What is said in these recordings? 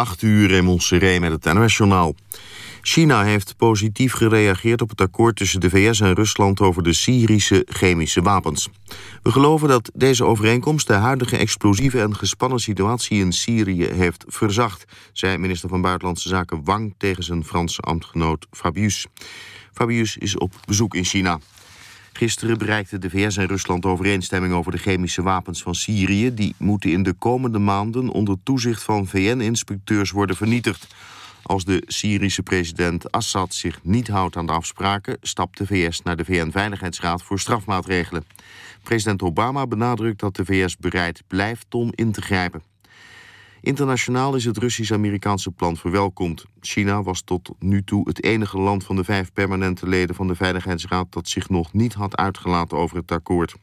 8 uur in Montserrat met het NOS-journaal. China heeft positief gereageerd op het akkoord tussen de VS en Rusland over de Syrische chemische wapens. We geloven dat deze overeenkomst de huidige explosieve en gespannen situatie in Syrië heeft verzacht, zei minister van Buitenlandse Zaken Wang tegen zijn Franse ambtgenoot Fabius. Fabius is op bezoek in China. Gisteren bereikten de VS en Rusland overeenstemming over de chemische wapens van Syrië. Die moeten in de komende maanden onder toezicht van VN-inspecteurs worden vernietigd. Als de Syrische president Assad zich niet houdt aan de afspraken... stapt de VS naar de VN-veiligheidsraad voor strafmaatregelen. President Obama benadrukt dat de VS bereid blijft om in te grijpen. Internationaal is het Russisch-Amerikaanse plan verwelkomd. China was tot nu toe het enige land van de vijf permanente leden van de Veiligheidsraad... dat zich nog niet had uitgelaten over het akkoord.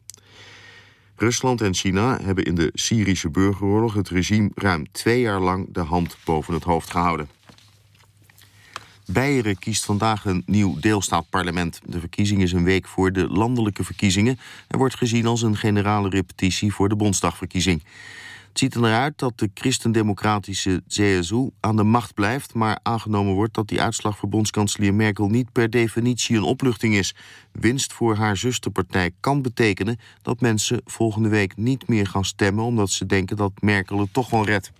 Rusland en China hebben in de Syrische burgeroorlog het regime ruim twee jaar lang de hand boven het hoofd gehouden. Beieren kiest vandaag een nieuw deelstaatparlement. De verkiezing is een week voor de landelijke verkiezingen... en wordt gezien als een generale repetitie voor de Bondsdagverkiezing. Het ziet er naar uit dat de christendemocratische CSU aan de macht blijft... maar aangenomen wordt dat die uitslag voor bondskanselier Merkel... niet per definitie een opluchting is. Winst voor haar zusterpartij kan betekenen... dat mensen volgende week niet meer gaan stemmen... omdat ze denken dat Merkel het toch wel redt.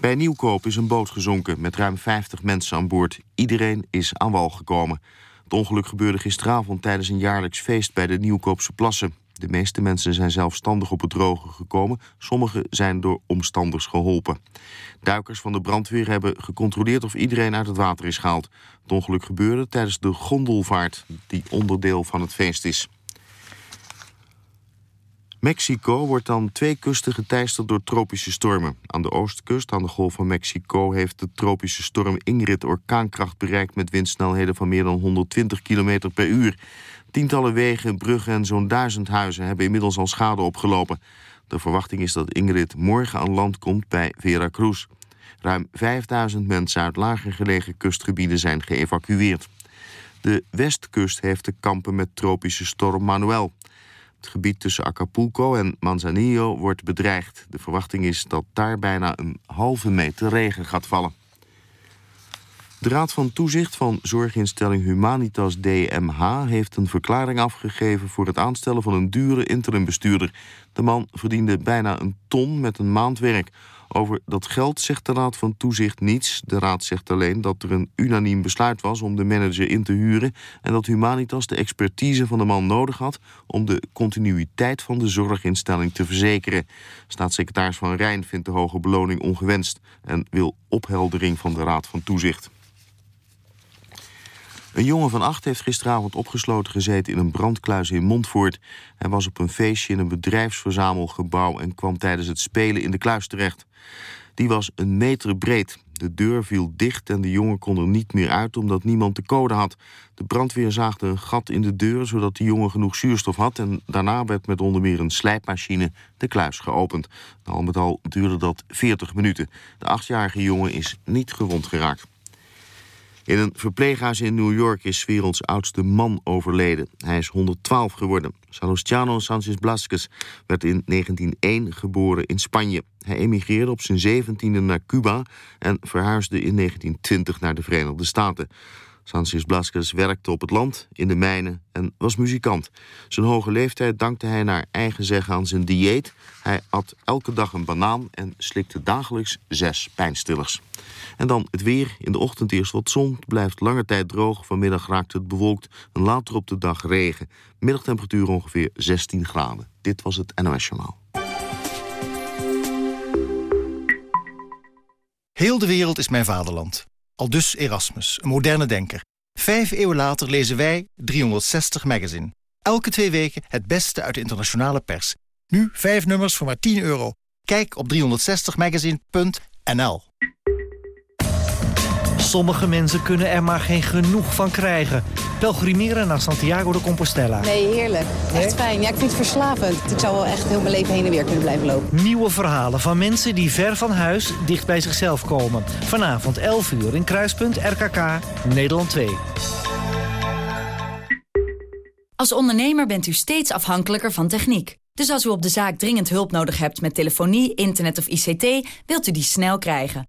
Bij Nieuwkoop is een boot gezonken met ruim 50 mensen aan boord. Iedereen is aan wal gekomen. Het ongeluk gebeurde gisteravond tijdens een jaarlijks feest bij de Nieuwkoopse plassen. De meeste mensen zijn zelfstandig op het droge gekomen. Sommigen zijn door omstanders geholpen. Duikers van de brandweer hebben gecontroleerd of iedereen uit het water is gehaald. Het ongeluk gebeurde tijdens de gondelvaart, die onderdeel van het feest is. Mexico wordt aan twee kusten geteisterd door tropische stormen. Aan de oostkust, aan de Golf van Mexico... heeft de tropische storm Ingrid orkaankracht bereikt... met windsnelheden van meer dan 120 km per uur. Tientallen wegen, bruggen en zo'n duizend huizen... hebben inmiddels al schade opgelopen. De verwachting is dat Ingrid morgen aan land komt bij Veracruz. Ruim 5000 mensen uit lager gelegen kustgebieden zijn geëvacueerd. De westkust heeft te kampen met tropische storm Manuel... Het gebied tussen Acapulco en Manzanillo wordt bedreigd. De verwachting is dat daar bijna een halve meter regen gaat vallen. De Raad van Toezicht van zorginstelling Humanitas DMH... heeft een verklaring afgegeven voor het aanstellen van een dure interimbestuurder. De man verdiende bijna een ton met een maand werk. Over dat geld zegt de Raad van Toezicht niets. De Raad zegt alleen dat er een unaniem besluit was om de manager in te huren... en dat Humanitas de expertise van de man nodig had... om de continuïteit van de zorginstelling te verzekeren. Staatssecretaris Van Rijn vindt de hoge beloning ongewenst... en wil opheldering van de Raad van Toezicht. Een jongen van acht heeft gisteravond opgesloten gezeten in een brandkluis in Montvoort. Hij was op een feestje in een bedrijfsverzamelgebouw en kwam tijdens het spelen in de kluis terecht. Die was een meter breed. De deur viel dicht en de jongen kon er niet meer uit omdat niemand de code had. De brandweer zaagde een gat in de deur zodat de jongen genoeg zuurstof had... en daarna werd met onder meer een slijpmachine de kluis geopend. Al met al duurde dat 40 minuten. De achtjarige jongen is niet gewond geraakt. In een verpleeghuis in New York is werelds oudste man overleden. Hij is 112 geworden. Salustiano Sanchez Blasquez werd in 1901 geboren in Spanje. Hij emigreerde op zijn 17e naar Cuba en verhuisde in 1920 naar de Verenigde Staten. Sanchez Blasquez werkte op het land, in de mijnen en was muzikant. Zijn hoge leeftijd dankte hij naar eigen zeggen aan zijn dieet. Hij at elke dag een banaan en slikte dagelijks zes pijnstillers. En dan het weer. In de ochtend eerst wat zon. Het blijft lange tijd droog. Vanmiddag raakt het bewolkt. En later op de dag regen. Middagtemperatuur ongeveer 16 graden. Dit was het NOS Journaal. Heel de wereld is mijn vaderland. Al dus Erasmus, een moderne denker. Vijf eeuwen later lezen wij 360 Magazine. Elke twee weken het beste uit de internationale pers. Nu vijf nummers voor maar 10 euro. Kijk op 360magazine.nl Sommige mensen kunnen er maar geen genoeg van krijgen. Pelgrimeren naar Santiago de Compostela. Nee, heerlijk. Echt fijn. Ja, ik vind het verslavend. Ik zou wel echt heel mijn leven heen en weer kunnen blijven lopen. Nieuwe verhalen van mensen die ver van huis dicht bij zichzelf komen. Vanavond 11 uur in Kruispunt RKK, Nederland 2. Als ondernemer bent u steeds afhankelijker van techniek. Dus als u op de zaak dringend hulp nodig hebt met telefonie, internet of ICT, wilt u die snel krijgen.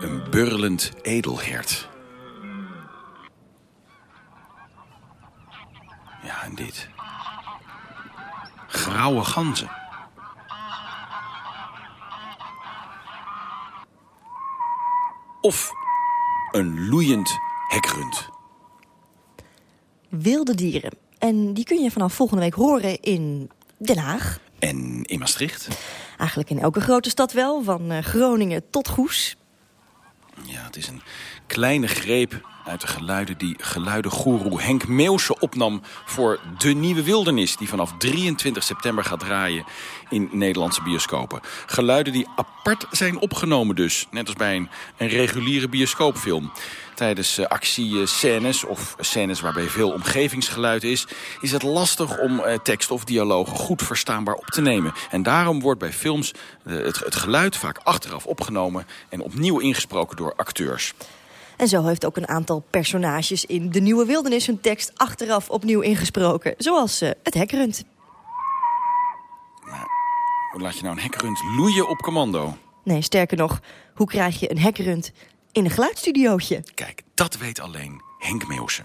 Een burlend edelhert. Ja, en dit. Grauwe ganzen. Of een loeiend hekrund. Wilde dieren. En die kun je vanaf volgende week horen in Den Haag. En in Maastricht? Eigenlijk in elke grote stad wel, van eh, Groningen tot Goes. Ja, het is een kleine greep uit de geluiden die geluidengoeroe Henk Meeuwse opnam voor De Nieuwe Wildernis... die vanaf 23 september gaat draaien in Nederlandse bioscopen. Geluiden die apart zijn opgenomen dus, net als bij een, een reguliere bioscoopfilm. Tijdens uh, actiescènes of scènes waarbij veel omgevingsgeluid is... is het lastig om uh, tekst of dialogen goed verstaanbaar op te nemen. En daarom wordt bij films uh, het, het geluid vaak achteraf opgenomen... en opnieuw ingesproken door acteurs. En zo heeft ook een aantal personages in De Nieuwe Wildernis... hun tekst achteraf opnieuw ingesproken, zoals het hekrund. Hoe laat je nou een hekrund loeien op commando? Nee, sterker nog, hoe krijg je een hekrund in een geluidstudiootje? Kijk, dat weet alleen Henk Meeuwse.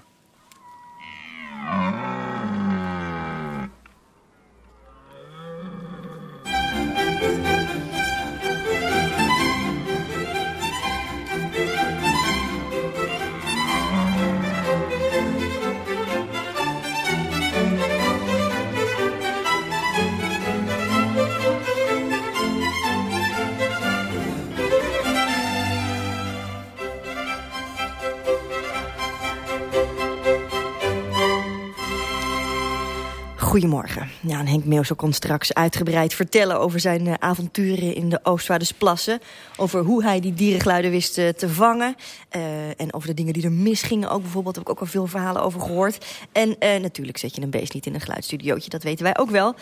Goedemorgen. Ja, en Henk Meeuwse komt straks uitgebreid vertellen over zijn uh, avonturen in de Oostvaardersplassen. Over hoe hij die dierengeluiden wist uh, te vangen. Uh, en over de dingen die er misgingen ook bijvoorbeeld. Heb ik ook al veel verhalen over gehoord. En natuurlijk zet je een beest niet in een geluidsstudiootje. Dat weten wij ook wel.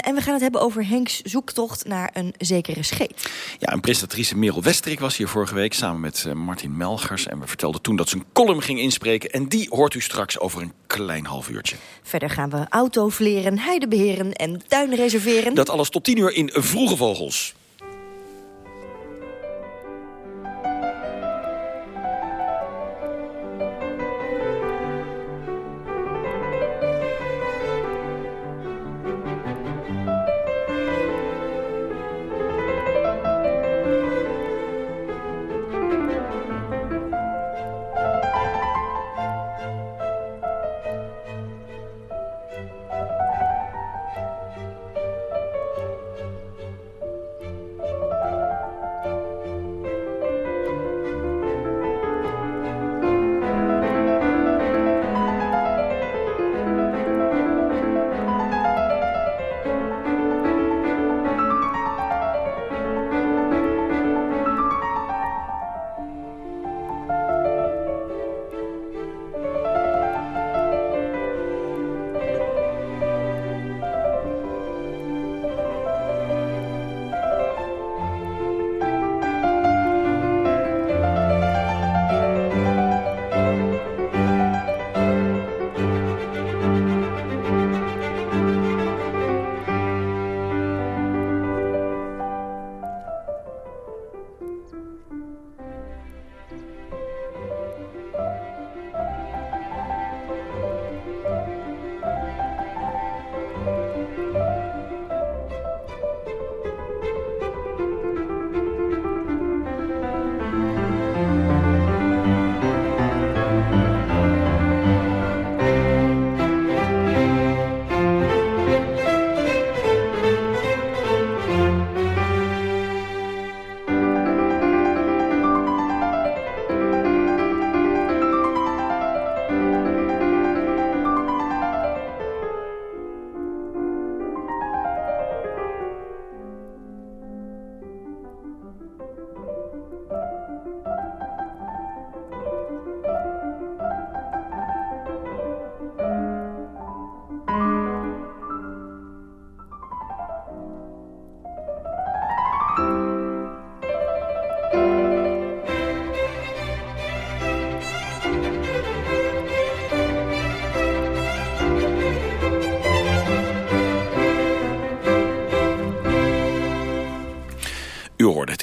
en we gaan het hebben over Henks zoektocht naar een zekere scheet. Ja, een presentatrice Merel Westerik was hier vorige week samen met Martin Melgers. En we vertelden toen dat ze een column ging inspreken. En die hoort u straks over een klein half uurtje. Verder gaan we autovleren, heidebeheren en tuinen reserveren. Dat alles tot tien uur in Vroege Vogels.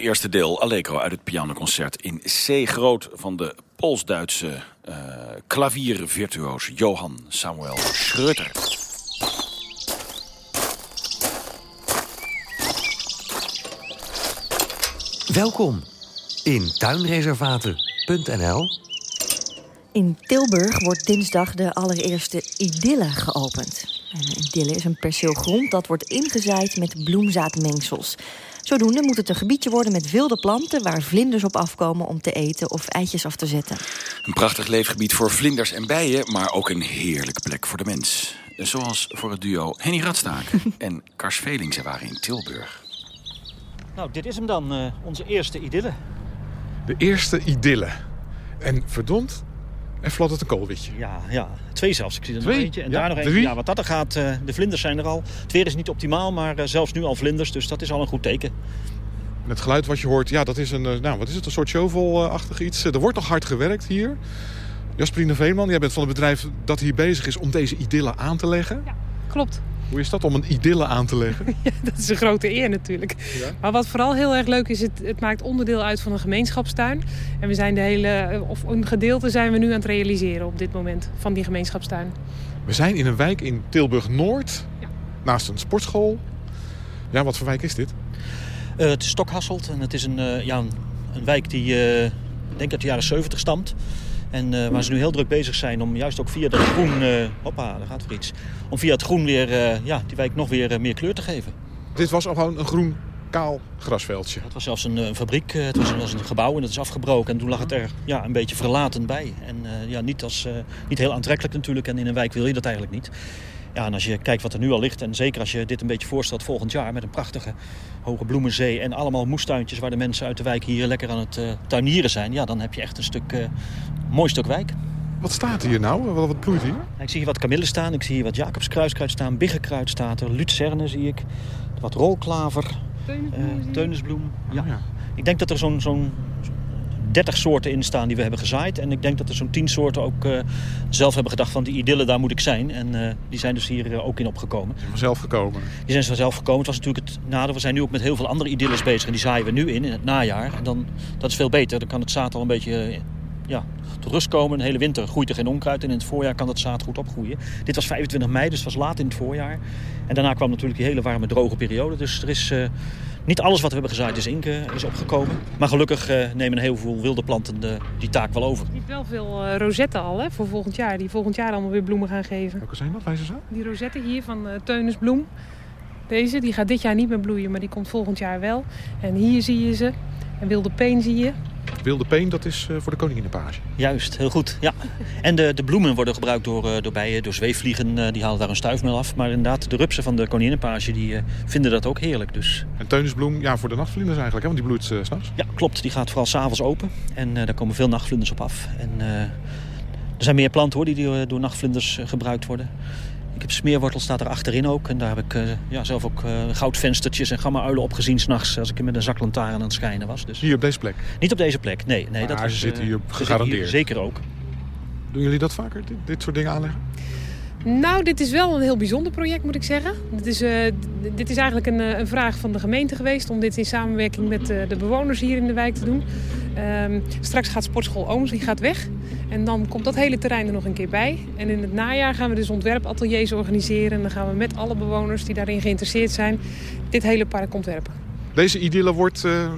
Eerste deel Allegro uit het pianoconcert in C groot van de Pools-Duitse uh, klaviervirtuoos Johan Samuel Schröter. Welkom in tuinreservaten.nl. In Tilburg wordt dinsdag de allereerste idylle geopend. Een idylle is een perceel grond dat wordt ingezaaid met bloemzaadmengsels. Zodoende moet het een gebiedje worden met wilde planten... waar vlinders op afkomen om te eten of eitjes af te zetten. Een prachtig leefgebied voor vlinders en bijen... maar ook een heerlijke plek voor de mens. Zoals voor het duo Henny Radstaken en Kars Veling. Ze waren in Tilburg. Nou, dit is hem dan, uh, onze eerste idylle. De eerste idylle. En verdomd, en fladdert een koolwitje. Ja, ja, twee zelfs. Ik zie er Twee? nog eentje. En Ja, daar nog drie? eentje. Ja, wat dat er gaat, eh, de vlinders zijn er al. Het weer is niet optimaal, maar eh, zelfs nu al vlinders. Dus dat is al een goed teken. En het geluid wat je hoort, ja, dat is een, eh, nou, wat is het, een soort shovel-achtig iets. Er wordt nog hard gewerkt hier. Jasperine Veeman, jij bent van het bedrijf dat hier bezig is om deze idylle aan te leggen. Klopt. Hoe is dat om een idylle aan te leggen? Dat is een grote eer natuurlijk. Maar wat vooral heel erg leuk is, het, het maakt onderdeel uit van een gemeenschapstuin. En we zijn de hele, of een gedeelte zijn we nu aan het realiseren op dit moment van die gemeenschapstuin. We zijn in een wijk in Tilburg-Noord, naast een sportschool. Ja, wat voor wijk is dit? Eh, het is Stokhasselt en het is een, eh, ja, een, een wijk die eh, ik denk uit de jaren 70 stamt. En eh, waar ze nu heel druk bezig zijn om juist ook via dat groen... eh, hoppa, daar gaat weer iets. Om via het groen weer eh, ja, die wijk nog weer meer kleur te geven. Dit was al gewoon een groen kaal grasveldje. Het was zelfs een, een fabriek, het was een, was een gebouw en dat is afgebroken. En toen lag het er ja, een beetje verlaten bij. En ja, niet, als, niet heel aantrekkelijk natuurlijk. En in een wijk wil je dat eigenlijk niet. Ja, en als je kijkt wat er nu al ligt, en zeker als je dit een beetje voorstelt volgend jaar... met een prachtige hoge bloemenzee en allemaal moestuintjes... waar de mensen uit de wijk hier lekker aan het eh, tuinieren zijn... ja, dan heb je echt een stuk, eh, mooi stuk wijk. Wat staat hier nou? Wat, bloeit hier? Ik zie hier wat kamillen staan, ik zie hier wat Jacobskruiskruid staan... biggenkruid staat er, lucerne zie ik, wat rolklaver, eh, teunisbloem. Ja. Ik denk dat er zo'n zo'n 30 soorten in staan die we hebben gezaaid. En ik denk dat er zo'n 10 soorten ook eh, zelf hebben gedacht van die idylle, daar moet ik zijn. En eh, die zijn dus hier eh, ook in opgekomen. Vanzelf gekomen. Die zijn vanzelf gekomen. Het was natuurlijk het nadeel. We zijn nu ook met heel veel andere idylles bezig. En die zaaien we nu in, in het najaar. En dan, dat is veel beter. Dan kan het zaad al een beetje ja, tot rust komen. De hele winter groeit er geen onkruid. En in het voorjaar kan het zaad goed opgroeien. Dit was 25 mei, dus het was laat in het voorjaar. En daarna kwam natuurlijk die hele warme, droge periode. Dus er is... niet alles wat we hebben gezaaid is, inke, is opgekomen. Maar gelukkig eh, nemen heel veel wilde planten de, die taak wel over. Je hebt wel veel eh, rozetten al hè, voor volgend jaar. Die volgend jaar allemaal weer bloemen gaan geven. Welke zijn dat? Eens aan. Die rozetten hier van eh Teunisbloem. Deze, die gaat dit jaar niet meer bloeien, maar die komt volgend jaar wel. En hier zie je ze. En wilde peen zie je. Wilde peen, dat is eh, voor de koninginnenpage. Juist, heel goed. Ja. En de, de bloemen worden gebruikt door, eh, door bijen, door zweefvliegen. eh, die halen daar een stuifmeel af. Maar inderdaad, de rupsen van de koninginnenpage die, vinden dat ook heerlijk. Dus En teunisbloem, ja, voor de nachtvlinders eigenlijk, hè, want die bloeit uh, s'nachts. ja, klopt. Die gaat vooral s'avonds open. En daar komen veel nachtvlinders op af. En er zijn meer planten hoor, die, door nachtvlinders gebruikt worden. Ik heb smeerwortel staat er achterin ook. En daar heb ik eh, ja, zelf ook eh, goudvenstertjes en gamma-uilen op gezien s'nachts... als ik met een zaklantaarn aan het schijnen was. Dus Hier op deze plek. niet op deze plek, nee. nee Maar dat ze zitten hier eh, gegarandeerd. zeker ook. Doen jullie dat vaker, dit, dit soort dingen aanleggen? Nou, dit is wel een heel bijzonder project, moet ik zeggen. Dit is, eh, dit is eigenlijk een, eh, een vraag van de gemeente geweest... om dit in samenwerking met eh, de bewoners hier in de wijk te doen. Ehm, straks gaat sportschool Ooms, die gaat weg. En dan komt dat hele terrein er nog een keer bij. En in het najaar gaan we dus ontwerpateliers organiseren. En dan gaan we met alle bewoners die daarin geïnteresseerd zijn... dit hele park ontwerpen. Deze idylle wordt eh, eh,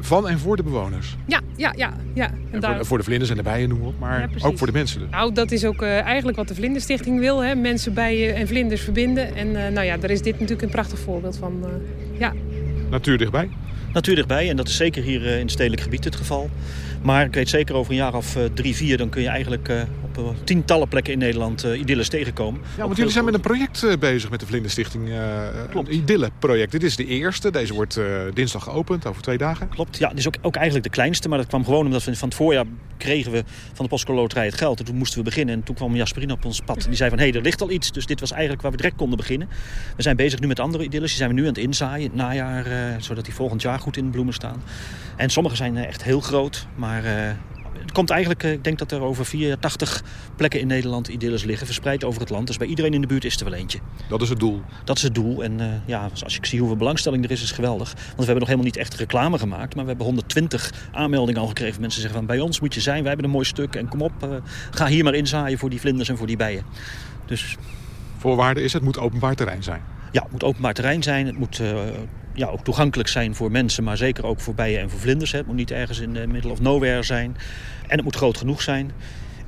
van en voor de bewoners. Ja, ja, ja. ja. En En daar- voor, voor de vlinders en de bijen noemen we het, maar Ja, ook voor de mensen. dus. Nou, dat is ook eh, eigenlijk wat de Vlinderstichting wil. Hè? Mensen, bijen en vlinders verbinden. En eh, nou ja, daar is dit natuurlijk een prachtig voorbeeld van. eh, ja. Natuur dichtbij. Natuur dichtbij en dat is zeker hier in het stedelijk gebied het geval. Maar ik weet zeker over een jaar of drie, vier... dan kun je eigenlijk eh, op eh, tientallen plekken in Nederland eh idylles tegenkomen. Ja, want jullie zijn met een project eh, bezig met de Vlinderstichting. Klopt. Een idylle-project. Dit is de eerste. Deze wordt dinsdag geopend, over twee dagen. Klopt, ja, dit is ook, ook eigenlijk de kleinste. Maar dat kwam gewoon omdat we van het voorjaar kregen we van de Postcode Loterij het geld. En toen moesten we beginnen. En toen kwam Jasperine op ons pad. Die zei van, hé, hey, er ligt al iets. Dus dit was eigenlijk waar we direct konden beginnen. We zijn bezig nu met andere idylles. Die zijn we nu aan het inzaaien, in het najaar. zodat die volgend jaar goed in de bloemen staan. En sommige zijn echt heel groot. Maar het komt eigenlijk, ik denk dat er over 84 plekken in Nederland idylles liggen, verspreid over het land. Dus bij iedereen in de buurt is er wel eentje. Dat is het doel? Dat is het doel. En uh, ja, als ik zie hoeveel belangstelling er is, is geweldig. Want we hebben nog helemaal niet echt reclame gemaakt, maar we hebben 120 aanmeldingen al gekregen. Mensen zeggen van, bij ons moet je zijn, wij hebben een mooi stuk en kom op, uh, ga hier maar inzaaien voor die vlinders en voor die bijen. Dus... Voorwaarde is, het moet openbaar terrein zijn? Ja, het moet openbaar terrein zijn. Het moet uh, ja, ook toegankelijk zijn voor mensen, maar zeker ook voor bijen en voor vlinders. Hè. Het moet niet ergens in de middle of nowhere zijn. En het moet groot genoeg zijn.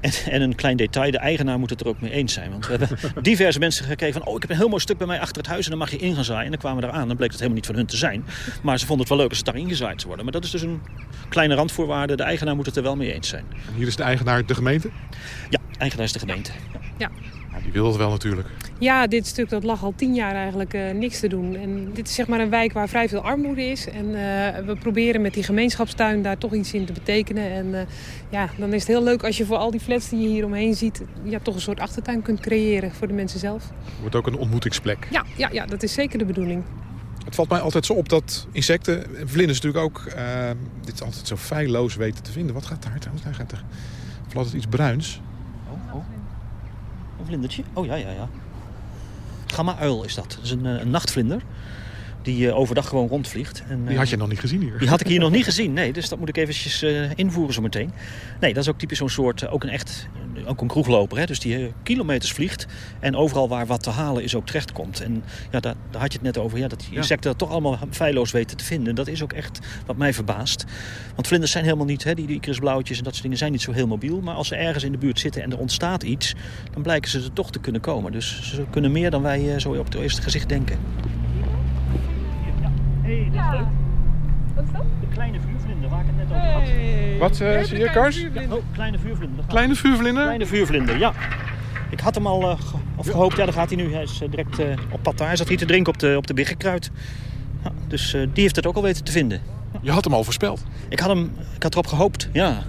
En, en, een klein detail, de eigenaar moet het er ook mee eens zijn. Want we hebben diverse mensen gekregen van... oh, ik heb een heel mooi stuk bij mij achter het huis en dan mag je in gaan zaaien. En dan kwamen we eraan, dan bleek het helemaal niet van hun te zijn. Maar ze vonden het wel leuk als het daar ingezaaid zou worden. Maar dat is dus een kleine randvoorwaarde. De eigenaar moet het er wel mee eens zijn. En hier is de eigenaar de gemeente? Ja, eigenaar is de gemeente. Ja. ja. Die wil het wel natuurlijk. Ja, dit stuk dat lag al tien jaar eigenlijk uh, niks te doen. En dit is zeg maar een wijk waar vrij veel armoede is. En uh, we proberen met die gemeenschapstuin daar toch iets in te betekenen. En uh, ja, dan is het heel leuk als je voor al die flats die je hier omheen ziet... Ja, toch een soort achtertuin kunt creëren voor de mensen zelf. Het wordt ook een ontmoetingsplek. Ja, ja, ja, dat is zeker de bedoeling. Het valt mij altijd zo op dat insecten, vlinders natuurlijk ook... dit is altijd zo feilloos weten te vinden. Wat gaat daar trouwens? Daar gaat er altijd iets bruins. Een vlindertje? Oh ja, ja, ja. Gamma-uil is dat. Dat is een, een nachtvlinder die uh, overdag gewoon rondvliegt. En, die had je nog niet gezien hier? Die had ik hier nog niet gezien, nee. Dus dat moet ik eventjes uh, invoeren zo meteen. Nee, dat is ook typisch zo'n soort, ook een echt, ook een kroegloper. Hè, dus die kilometers vliegt. En overal waar wat te halen is ook terechtkomt. En ja, daar, daar had je het net over. Ja, dat die insecten dat toch allemaal feilloos weten te vinden. Dat is ook echt wat mij verbaast. Want vlinders zijn helemaal niet, hè, die, die en dat soort dingen zijn niet zo heel mobiel. Maar als ze ergens in de buurt zitten en er ontstaat iets, dan blijken ze er toch te kunnen komen. Dus ze kunnen meer dan wij zo op het eerste gezicht denken. Hey, dit is leuk. Wat is dat? De kleine vuurvlinder, waar ik het net over had. Hey. Wat uh, zie je, Kars? Ja, oh, kleine vuurvlinder. Kleine vuurvlinder? Kleine vuurvlinder, ja. Ik had hem al uh, ge of gehoopt, ja, daar gaat hij nu. Hij is uh, direct op pad daar. Hij zat hier te drinken op de, op de Biggenkruid. Ja, dus die heeft het ook al weten te vinden. Ja. Je had hem al voorspeld? Ik had, hem, ik had erop gehoopt, ja.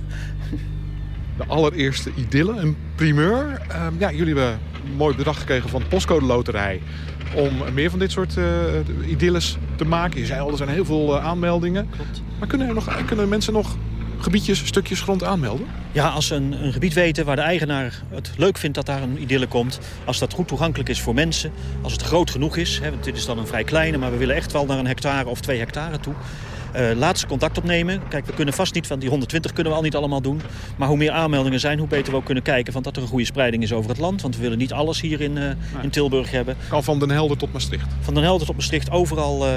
De allereerste idylle, een primeur. Um, ja, jullie hebben een mooi bedrag gekregen van de postcode loterij om meer van dit soort uh, idylles te maken. Je zei al, er zijn heel veel uh, aanmeldingen. Klopt. Maar kunnen, er nog, kunnen mensen nog gebiedjes, stukjes grond aanmelden? Ja, als ze een, een, gebied weten waar de eigenaar het leuk vindt dat daar een idylle komt. Als dat goed toegankelijk is voor mensen. Als het groot genoeg is. Hè, want dit is dan een vrij kleine, maar we willen echt wel naar een hectare of twee hectare toe. Uh, laat ze contact opnemen. Kijk, we kunnen vast niet, van die 120 kunnen we al niet allemaal doen. Maar hoe meer aanmeldingen zijn, hoe beter we ook kunnen kijken... van dat er een goede spreiding is over het land. Want we willen niet alles hier in, uh, nee. in Tilburg hebben. Kan van Den Helder tot Maastricht? Van Den Helder tot Maastricht, overal uh,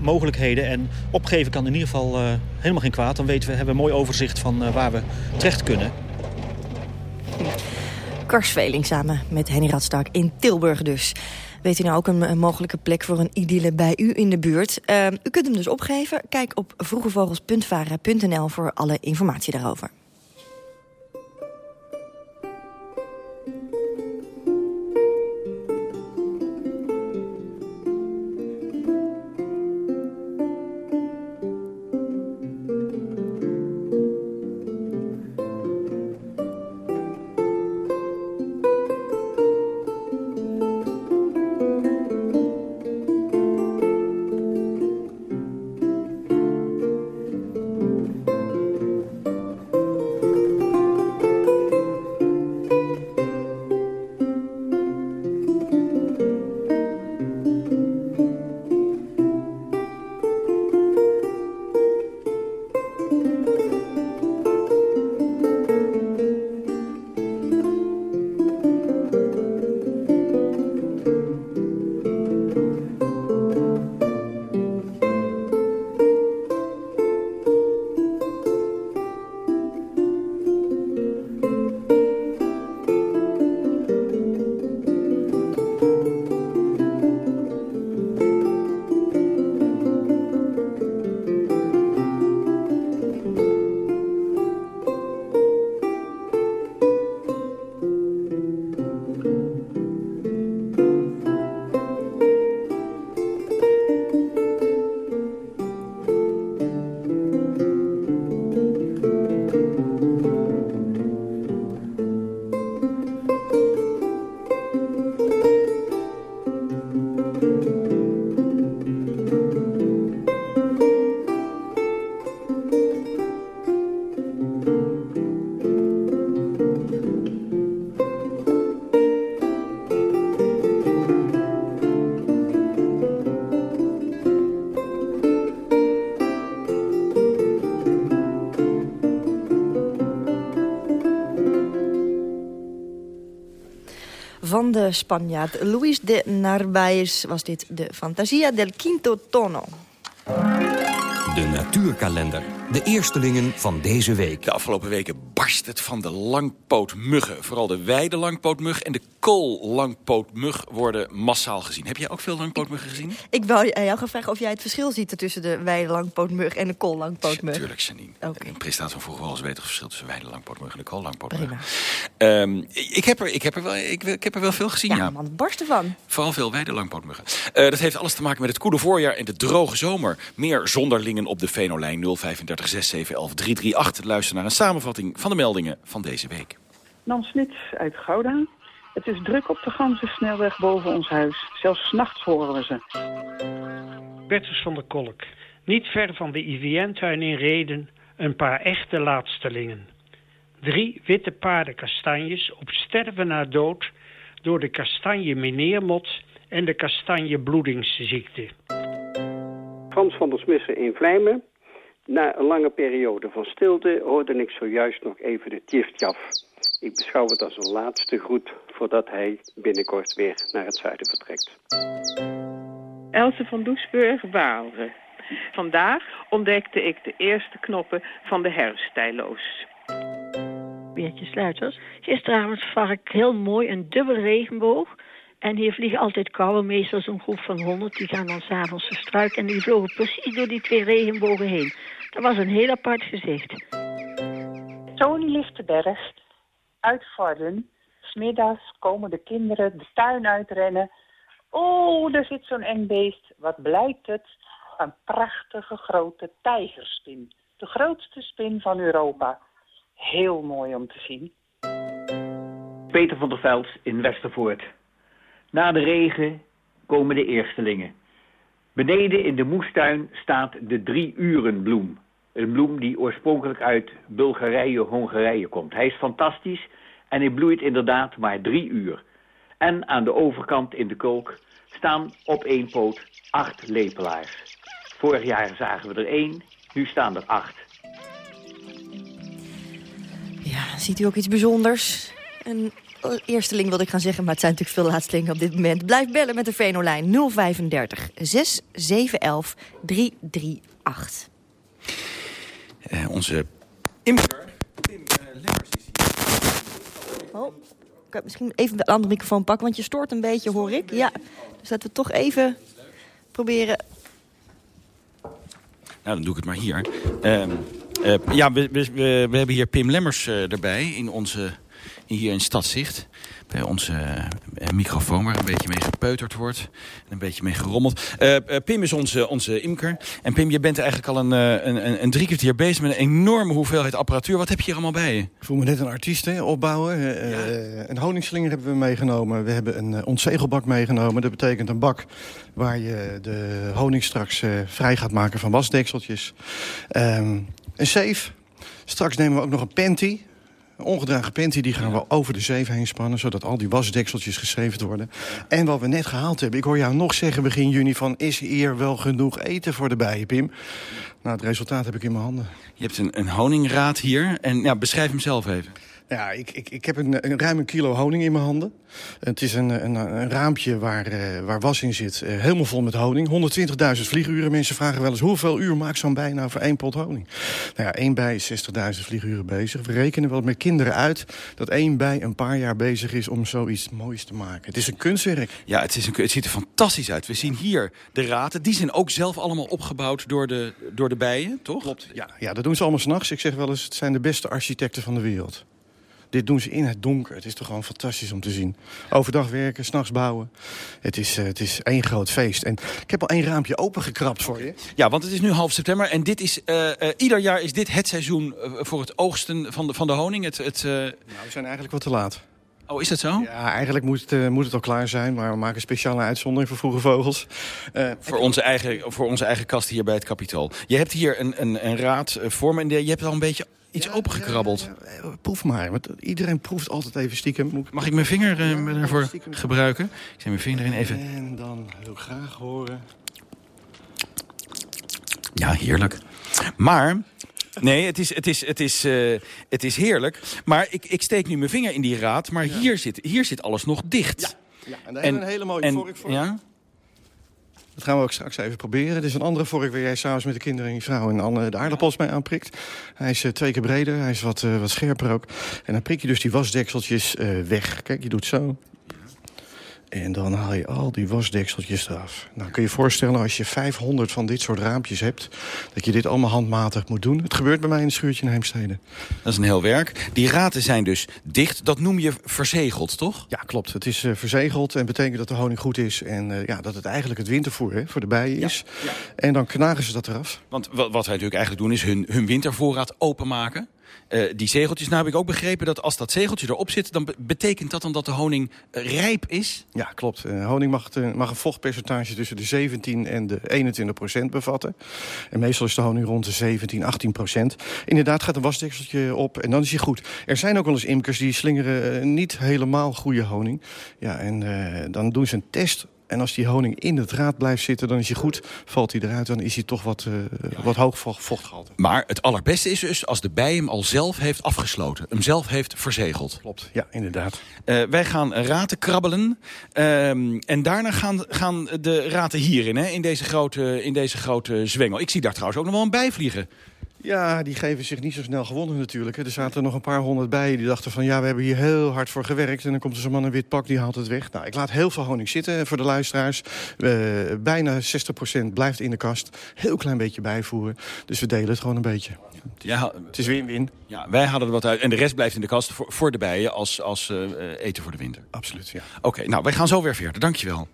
mogelijkheden. En opgeven kan in ieder geval helemaal geen kwaad. Dan weten we, hebben we een mooi overzicht van waar we terecht kunnen. Karsveling samen met Henny Radstak in Tilburg dus. Weet u nou ook een, mogelijke plek voor een idylle bij u in de buurt? Uh, u kunt hem dus opgeven. Kijk op vroegevogels.vara.nl voor alle informatie daarover. Spanjaard Luis de Narvaez was dit de Fantasia del Quinto Tono. De natuurkalender. De eerstelingen van deze week. De afgelopen weken barst het van de langpootmuggen. Vooral de weide langpootmug en de kool-langpootmug worden massaal gezien. Heb jij ook veel langpootmuggen gezien? Ik wil jou gaan vragen of jij het verschil ziet tussen de weide langpootmug en de kool langpootmug. Tuurlijk, Janine. Oké. Een presentator vroeger wel eens weten het verschil tussen weide langpootmug en de kool-langpootmug. Prima. Ehm, ik, heb er, ik, heb er wel, ik, ik heb er wel veel gezien, ja. Ja, man, het barst ervan. Vooral veel weide langpootmuggen. Eh, dat heeft alles te maken met het koele voorjaar en de droge zomer. Meer zonderlingen op de Venolijn 035 6711 338. Luister naar een samenvatting van de meldingen van deze week. Nan Smits uit Gouda. Het is druk op de Ganzensnelweg boven ons huis. Zelfs 's nachts horen we ze. Bertus van der Kolk. Niet ver van de IVN-tuin in Reden een paar echte laatstelingen. Drie witte paarden kastanjes op sterven na dood door de kastanje meneermot en de kastanje bloedingsziekte. Frans van der Smissen in Vlijmen. Na een lange periode van stilte hoorde ik zojuist nog even de tjiftjaf. Ik beschouw het als een laatste groet voordat hij binnenkort weer naar het zuiden vertrekt. Else van Doesburg, Waalre. Vandaag ontdekte ik de eerste knoppen van de herfststijloos. Beertje Sluiters. Gisteravond zag ik heel mooi een dubbel regenboog. En hier vliegen altijd kauwen, meestal zo'n groep van honderd. Die gaan dan s'avonds de struik en die vlogen precies door die twee regenbogen heen. Dat was een heel apart gezicht. Tony Lichtenberg uit Vorden. Smiddags komen de kinderen de tuin uitrennen. Oh, daar zit zo'n eng beest. Wat blijkt het? Een prachtige grote tijgerspin. De grootste spin van Europa. Heel mooi om te zien. Peter van der Veld in Westervoort. Na de regen komen de eerstelingen. Beneden in de moestuin staat de drie uren bloem. Een bloem die oorspronkelijk uit Bulgarije, Hongarije komt. Hij is fantastisch en hij bloeit inderdaad maar drie uur. En aan de overkant in de kolk staan op één poot acht lepelaars. Vorig jaar zagen we er één, nu staan er acht. Ja, ziet u ook iets bijzonders? Een eersteling wilde ik gaan zeggen, maar het zijn natuurlijk veel laatstelingen op dit moment. Blijf bellen met de Venolijn 035 6711 338. Eh, onze imker, Tim uh, Lemmers, is hier. Oh, ik kan misschien even de andere microfoon pakken, want je stoort een beetje, hoor ik. Ja, dus laten we toch even proberen... Nou, dan doe ik het maar hier. Ehm, eh, ja, we, we, we, we hebben hier Pim Lemmers eh, erbij in onze, hier in Stadzicht. Bij onze eh, microfoon waar een beetje mee gepeuterd wordt. En een beetje mee gerommeld. Eh, eh, Pim is onze, onze imker. En Pim, je bent eigenlijk al een, een, een, drie kwartier bezig met een enorme hoeveelheid apparatuur. Wat heb je hier allemaal bij je? Ik voel me net een artiest, hè, opbouwen. Een honingslinger hebben we meegenomen. We hebben een ontzegelbak meegenomen. Dat betekent een bak waar je de honing straks vrij gaat maken van wasdekseltjes. Ehm, een zeef. Straks nemen we ook nog een panty. Ongedragen panty, die gaan we over de zeef heen spannen... zodat al die wasdekseltjes geschreven worden. En wat we net gehaald hebben, ik hoor jou nog zeggen begin juni... van is hier wel genoeg eten voor de bijen, Pim? Nou, het resultaat heb ik in mijn handen. Je hebt een, een honingraad hier. En ja, beschrijf hem zelf even. Ja, ik, ik, ik heb een, een ruim een kilo honing in mijn handen. Het is een, een, een raampje waar, uh, waar was in zit, uh, helemaal vol met honing. 120.000 vlieguren. Mensen vragen wel eens hoeveel uur maakt zo'n bij nou voor één pot honing? Nou ja, één bij is 60.000 vlieguren bezig. We rekenen wel met kinderen uit dat één bij een paar jaar bezig is om zoiets moois te maken. Het is een kunstwerk. Ja, het, is een, het ziet er fantastisch uit. We zien hier de raten. Die zijn ook zelf allemaal opgebouwd door de, door de bijen, toch? Klopt, ja, ja, dat doen ze allemaal s'nachts. Ik zeg wel eens, het zijn de beste architecten van de wereld. Dit doen ze in het donker. Het is toch gewoon fantastisch om te zien. Overdag werken, s'nachts bouwen. Het is, uh, het is één groot feest. En ik heb al één raampje opengekrapt voor je. Ja, want het is nu half september. En dit is, uh, uh, ieder jaar is dit het seizoen voor het oogsten van de, van de honing. Het, het, Nou, we zijn eigenlijk wat te laat. Oh, is dat zo? Ja, eigenlijk moet het, uh, moet het al klaar zijn. Maar we maken een speciale uitzondering voor vroege vogels. Uh, voor, onze eigen, voor onze eigen kast hier bij het Capitool. Je hebt hier een, een, een raad voor me. En je hebt al een beetje iets ja, opengekrabbeld. Ja, ja, proef maar, want iedereen proeft altijd even stiekem. Mag ik mijn vinger uh, ervoor gebruiken? Ik zet mijn vinger erin even. En dan heel graag horen. Ja, heerlijk. Maar Nee, het is, het is, het is, uh, het is heerlijk. Maar ik, ik steek nu mijn vinger in die raad. Maar ja. hier, zit, hier zit alles nog dicht. Ja, ja en daar hebben we een hele mooie vork voor. Ja? Dat gaan we ook straks even proberen. Dit is een andere vork waar jij s'avonds met de kinderen en je vrouw... en Anne de aardappels mee aanprikt. Hij is uh, twee keer breder, hij is wat, uh, wat scherper ook. En dan prik je dus die wasdekseltjes uh, weg. Kijk, je doet zo. En dan haal je al die wasdekseltjes eraf. Nou kun je je voorstellen als je 500 van dit soort raampjes hebt... dat je dit allemaal handmatig moet doen. Het gebeurt bij mij in een schuurtje in Heemstede. Dat is een heel werk. Die raten zijn dus dicht. Dat noem je verzegeld, toch? Ja, klopt. Het is uh, verzegeld en betekent dat de honing goed is... en uh, ja, dat het eigenlijk het wintervoer hè, voor de bijen is. Ja, ja. En dan knagen ze dat eraf. Want wat, wat wij natuurlijk eigenlijk doen is hun, hun wintervoorraad openmaken... Uh, die zegeltjes, nou heb ik ook begrepen dat als dat zegeltje erop zit... dan betekent dat dan dat de honing rijp is? Ja, klopt. Uh, honing mag, mag, een vochtpercentage tussen de 17 en de 21 procent bevatten. En meestal is de honing rond de 17, 18 procent. Inderdaad gaat een wasdekseltje op en dan is hij goed. Er zijn ook wel eens imkers die slingeren niet helemaal goede honing. Ja, en dan doen ze een test en als die honing in het draad blijft zitten, dan is hij goed. Valt hij eruit, dan is hij toch wat, uh, ja. wat hoog vochtgehalte. Maar het allerbeste is dus als de bij hem al zelf heeft afgesloten. Hem zelf heeft verzegeld. Klopt, ja, inderdaad. Uh, wij gaan raten krabbelen. Uh, en daarna gaan, gaan de raten hierin, hè, in, deze grote, in deze grote zwengel. Ik zie daar trouwens ook nog wel een bij vliegen. Ja, die geven zich niet zo snel gewonnen natuurlijk. Er zaten nog een paar honderd bij die dachten van... ja, we hebben hier heel hard voor gewerkt. En dan komt er zo'n man in wit pak, die haalt het weg. Nou, ik laat heel veel honing zitten voor de luisteraars. Uh, bijna 60% blijft in de kast. Heel klein beetje bijvoeren. Dus we delen het gewoon een beetje. Ja, het is win-win. Ja, wij halen er wat uit. En de rest blijft in de kast voor, voor de bijen als, als uh, eten voor de winter. Absoluut, ja. Oké, okay, nou, wij gaan zo weer verder. Dankjewel.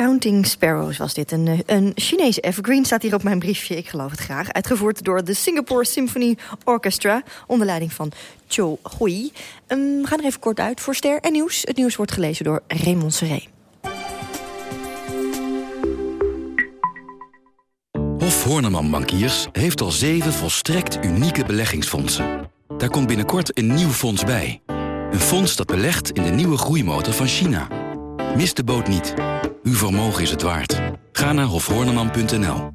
Counting Sparrows was dit. Een, een Chinese evergreen staat hier op mijn briefje, ik geloof het graag. Uitgevoerd door de Singapore Symphony Orchestra... onder leiding van Cho Hui. Um, we gaan er even kort uit voor Ster en Nieuws. Het nieuws wordt gelezen door Raymond Seré. Hof Horneman Bankiers heeft al zeven volstrekt unieke beleggingsfondsen. Daar komt binnenkort een nieuw fonds bij. Een fonds dat belegt in de nieuwe groeimotor van China. Mis de boot niet. Uw vermogen is het waard. Ga naar hofhoorneman.nl.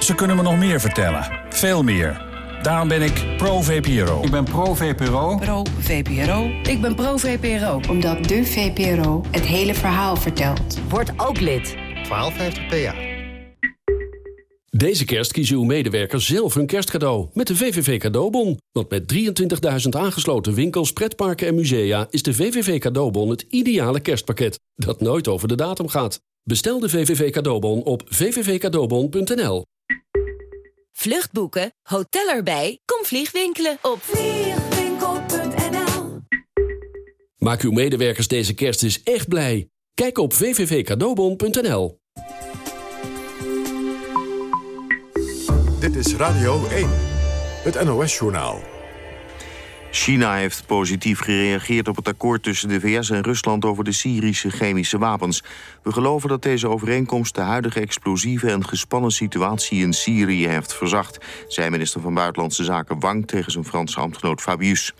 Ze kunnen me nog meer vertellen. Veel meer. Daarom ben ik pro-VPRO. Ik ben pro-VPRO. Pro-VPRO. Ik ben pro-VPRO. Omdat de VPRO het hele verhaal vertelt. Word ook lid. 1250 PA. Deze kerst kiezen uw medewerkers zelf hun kerstcadeau met de VVV Cadeaubon. Want met 23.000 aangesloten winkels, pretparken en musea... is de VVV Cadeaubon het ideale kerstpakket dat nooit over de datum gaat. Bestel de VVV Cadeaubon op vvvcadeaubon.nl. Vluchtboeken, hotel erbij, kom vliegwinkelen op vliegwinkel.nl. Maak uw medewerkers deze kerst eens echt blij. Kijk op vvvcadeaubon.nl. Dit is Radio 1, het NOS-journaal. China heeft positief gereageerd op het akkoord tussen de VS en Rusland over de Syrische chemische wapens. We geloven dat deze overeenkomst de huidige explosieve en gespannen situatie in Syrië heeft verzacht, zei minister van Buitenlandse Zaken Wang tegen zijn Franse ambtgenoot Fabius.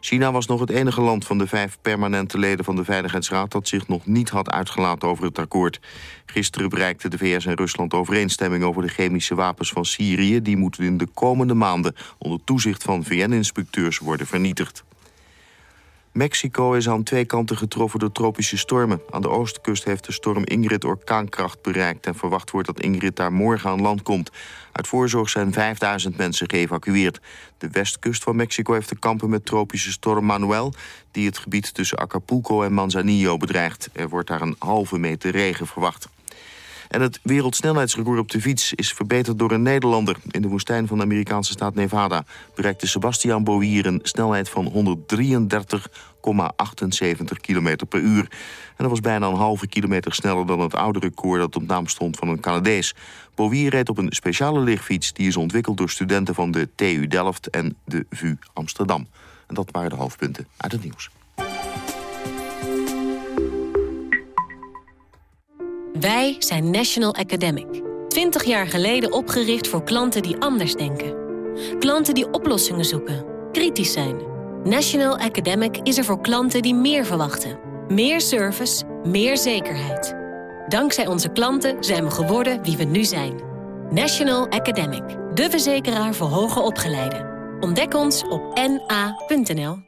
China was nog het enige land van de vijf permanente leden van de Veiligheidsraad... dat zich nog niet had uitgelaten over het akkoord. Gisteren bereikten de VS en Rusland overeenstemming over de chemische wapens van Syrië. Die moeten in de komende maanden onder toezicht van VN-inspecteurs worden vernietigd. Mexico is aan twee kanten getroffen door tropische stormen. Aan de oostkust heeft de storm Ingrid orkaankracht bereikt... en verwacht wordt dat Ingrid daar morgen aan land komt. Uit voorzorg zijn 5000 mensen geëvacueerd. De westkust van Mexico heeft te kampen met tropische storm Manuel... die het gebied tussen Acapulco en Manzanillo bedreigt. Er wordt daar een halve meter regen verwacht. En het wereldsnelheidsrecord op de fiets is verbeterd door een Nederlander. In de woestijn van de Amerikaanse staat Nevada bereikte Sebastian Bowier een snelheid van 133,78 km per uur. En dat was bijna een halve kilometer sneller dan het oude record dat op naam stond van een Canadees. Bowier reed op een speciale lichtfiets die is ontwikkeld door studenten van de TU Delft en de VU Amsterdam. En dat waren de hoofdpunten uit het nieuws. Wij zijn National Academic. 20 jaar geleden opgericht voor klanten die anders denken. Klanten die oplossingen zoeken, kritisch zijn. National Academic is er voor klanten die meer verwachten. Meer service, meer zekerheid. Dankzij onze klanten zijn we geworden wie we nu zijn. National Academic, de verzekeraar voor hoger opgeleiden. Ontdek ons op na.nl.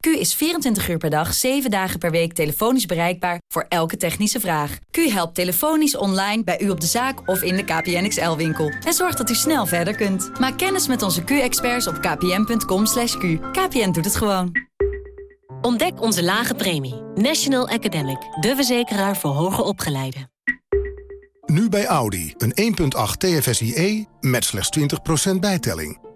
Q is 24 uur per dag, 7 dagen per week telefonisch bereikbaar voor elke technische vraag. Q helpt telefonisch online bij u op de zaak of in de KPN XL-winkel. En zorgt dat u snel verder kunt. Maak kennis met onze Q-experts op kpn.com. /q. KPN doet het gewoon. Ontdek onze lage premie. National Academic, de verzekeraar voor hoger opgeleiden. Nu bij Audi. Een 1.8 TFSIe met slechts 20% bijtelling.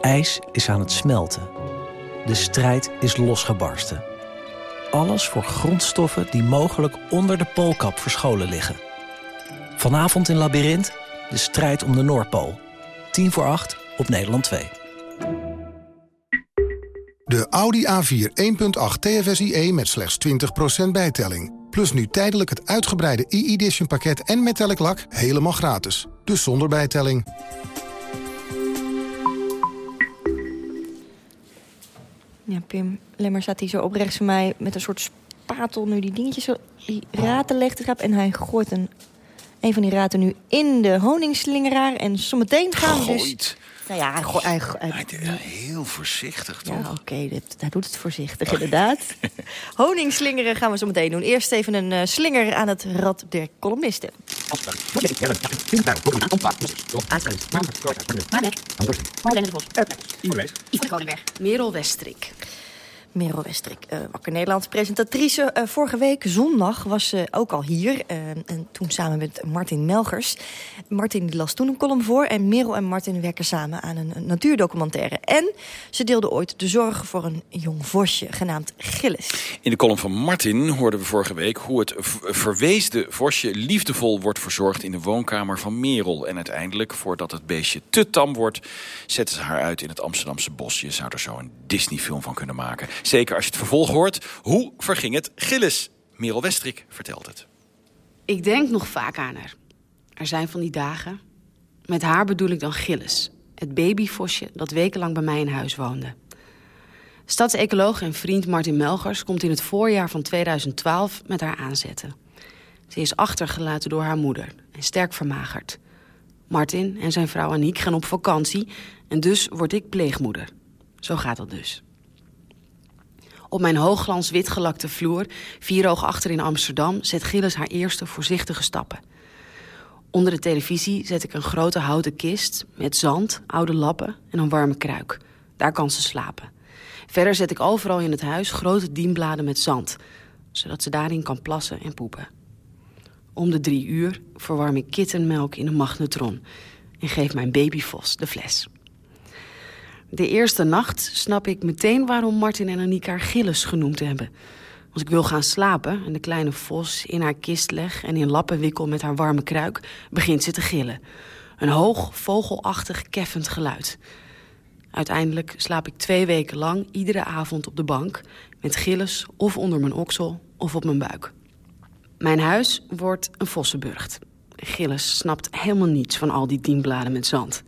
Ijs is aan het smelten. De strijd is losgebarsten. Alles voor grondstoffen die mogelijk onder de poolkap verscholen liggen. Vanavond in Labyrinth de strijd om de Noordpool. 10 voor 8 op Nederland 2. De Audi A4 1.8 TFSIe met slechts 20% bijtelling. Plus nu tijdelijk het uitgebreide e-edition pakket en metallic lak helemaal gratis. Dus zonder bijtelling. Ja, Pim Lemmer staat hier zo op rechts van mij met een soort spatel nu die dingetjes zo die raten legt te En hij gooit een, een van die raten nu in de honingslingeraar. En zometeen gaan we dus... Nou ja, hij, go- hij, hij- Hij deed heel voorzichtig, toch? ja, oké, dit- hij doet het voorzichtig, inderdaad. Honingslingeren gaan we zo meteen doen. Eerst even een eh, slinger aan het rad der columnisten. Merel Westrik. Merel Westrik, eh, Wakker Nederland, presentatrice. Eh, vorige week, zondag, was ze ook al hier. eh, en toen samen met Martin Melgers. Martin las toen een column voor. En Merel en Martin werken samen aan een, natuurdocumentaire. En ze deelden ooit de zorg voor een jong vosje, genaamd Gilles. In de column van Martin hoorden we vorige week hoe het verweesde vosje liefdevol wordt verzorgd in de woonkamer van Merel. En uiteindelijk, voordat het beestje te tam wordt, zetten ze haar uit in het Amsterdamse bos. Je zou er zo een Disney-film van kunnen maken. Zeker als je het vervolg hoort. Hoe verging het Gilles? Merel Westrik vertelt het. Ik denk nog vaak aan haar. Er zijn van die dagen. Met haar bedoel ik dan Gilles. Het babyvosje dat wekenlang bij mij in huis woonde. Stadsecoloog en vriend Martin Melgers komt in het voorjaar van 2012 met haar aanzetten. Ze is achtergelaten door haar moeder en sterk vermagerd. Martin en zijn vrouw Aniek gaan op vakantie en dus word ik pleegmoeder. Zo gaat dat dus. Op mijn hoogglans witgelakte vloer, vier oog achter in Amsterdam, zet Gilles haar eerste voorzichtige stappen. Onder de televisie zet ik een grote houten kist met zand, oude lappen en een warme kruik. Daar kan ze slapen. Verder zet ik overal in het huis grote dienbladen met zand, zodat ze daarin kan plassen en poepen. Om de drie uur verwarm ik kittenmelk in een magnetron en geef mijn babyvos de fles. De eerste nacht snap ik meteen waarom Martin en Aniek haar genoemd hebben. Als ik wil gaan slapen en de kleine vos in haar kist leg... en in lappen wikkel met haar warme kruik, begint ze te gillen. Een hoog, vogelachtig, keffend geluid. Uiteindelijk slaap ik twee weken lang iedere avond op de bank... met Gilles of onder mijn oksel of op mijn buik. Mijn huis wordt een vossenburgt. Gilles snapt helemaal niets van al die dienbladen met zand.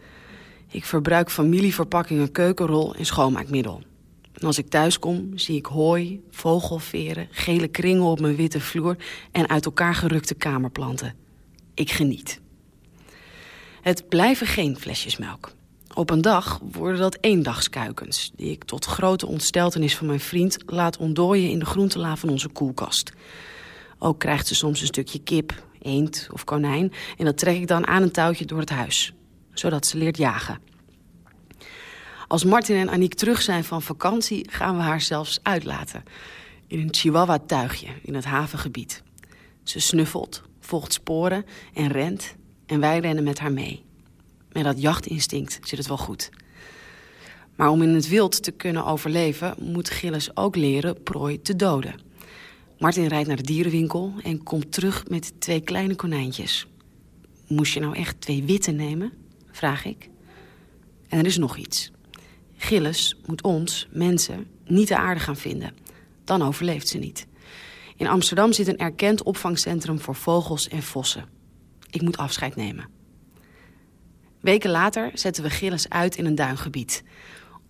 Ik verbruik familieverpakkingen, keukenrol en schoonmaakmiddel. En als ik thuis kom, zie ik hooi, vogelveren, gele kringen op mijn witte vloer... en uit elkaar gerukte kamerplanten. Ik geniet. Het blijven geen flesjes melk. Op een dag worden dat eendagskuikens... die ik tot grote ontsteltenis van mijn vriend laat ontdooien... in de groentela van onze koelkast. Ook krijgt ze soms een stukje kip, eend of konijn... en dat trek ik dan aan een touwtje door het huis. Zodat ze leert jagen. Als Martin en Aniek terug zijn van vakantie... gaan we haar zelfs uitlaten. In een chihuahua-tuigje in het havengebied. Ze snuffelt, volgt sporen en rent... en wij rennen met haar mee. Met dat jachtinstinct zit het wel goed. Maar om in het wild te kunnen overleven... moet Gilles ook leren prooi te doden. Martin rijdt naar de dierenwinkel en komt terug met twee kleine konijntjes. Moest je nou echt twee witte nemen? Vraag ik. En er is nog iets. Gilles moet ons, mensen, niet te aarde gaan vinden. Dan overleeft ze niet. In Amsterdam zit een erkend opvangcentrum voor vogels en vossen. Ik moet afscheid nemen. Weken later zetten we Gilles uit in een duingebied.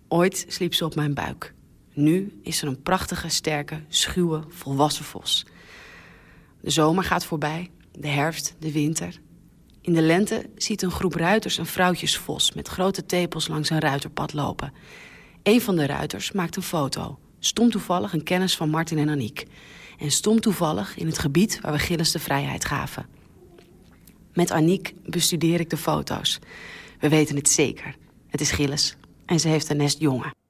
Ooit sliep ze op mijn buik. Nu is ze een prachtige, sterke, schuwe, volwassen vos. De zomer gaat voorbij, de herfst, de winter. In de lente ziet een groep ruiters een vrouwtjesvos... met grote tepels langs een ruiterpad lopen. Een van de ruiters maakt een foto. Stom toevallig een kennis van Martin en Aniek. En stom toevallig in het gebied waar we Gilles de vrijheid gaven. Met Aniek bestudeer ik de foto's. We weten het zeker. Het is Gilles en ze heeft een nest jongen.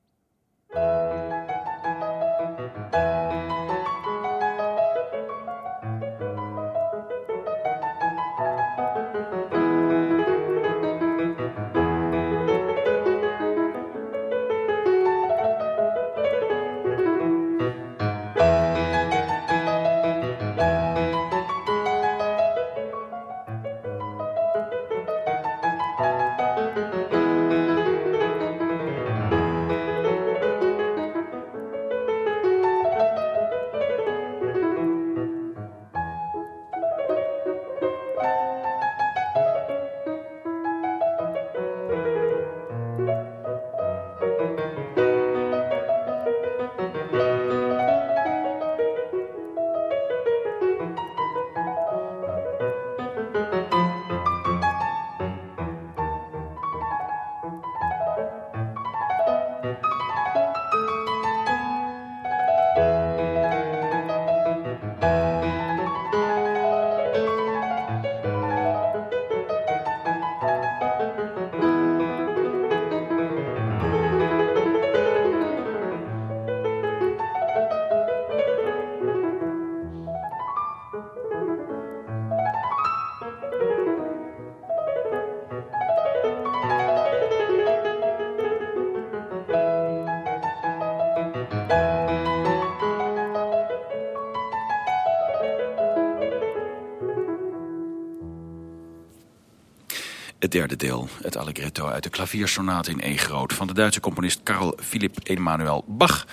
Derde deel, het Allegretto uit de klaviersonate in E groot... van de Duitse componist Karl Philipp Emanuel Bach...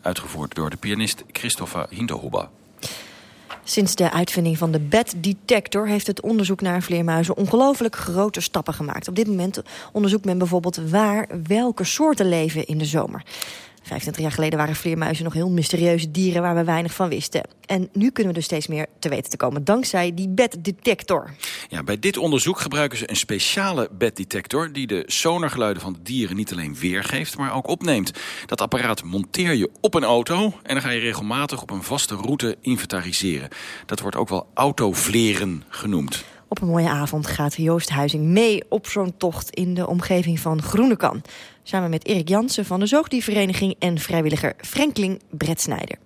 uitgevoerd door de pianist Christopher Hinterhuber. Sinds de uitvinding van de bed detector heeft het onderzoek naar vleermuizen ongelooflijk grote stappen gemaakt. Op dit moment onderzoekt men bijvoorbeeld waar welke soorten leven in de zomer. 25 jaar geleden waren vleermuizen nog heel mysterieuze dieren waar we weinig van wisten. En nu kunnen we dus steeds meer te weten te komen dankzij die beddetector. Ja, bij dit onderzoek gebruiken ze een speciale beddetector die de sonargeluiden van de dieren niet alleen weergeeft, maar ook opneemt. Dat apparaat monteer je op een auto en dan ga je regelmatig op een vaste route inventariseren. Dat wordt ook wel autovleren genoemd. Op een mooie avond gaat Joost Huizing mee op zo'n tocht in de omgeving van Groenekan. Samen met Erik Jansen van de Zoogdiervereniging en vrijwilliger Frenkling Bretsnijder.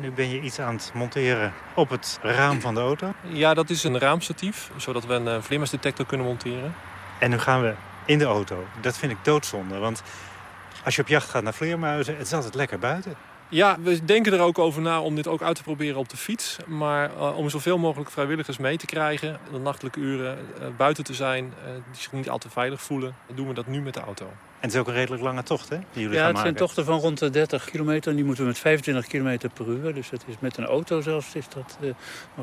Nu ben je iets aan het monteren op het raam van de auto. Ja, dat is een raamstatief, zodat we een uh, vleermuisdetector kunnen monteren. En nu gaan we in de auto. Dat vind ik doodzonde, want als je op jacht gaat naar vleermuizen... het is altijd lekker buiten. Ja, we denken er ook over na om dit ook uit te proberen op de fiets. Maar uh, om zoveel mogelijk vrijwilligers mee te krijgen... de nachtelijke uren uh, buiten te zijn, uh, die zich niet al te veilig voelen... doen we dat nu met de auto. En het is ook een redelijk lange tocht, hè? Die jullie ja, gaan het zijn tochten van rond de 30 kilometer. En die moeten we met 25 kilometer per uur. Dus dat is met een auto zelfs is dat uh,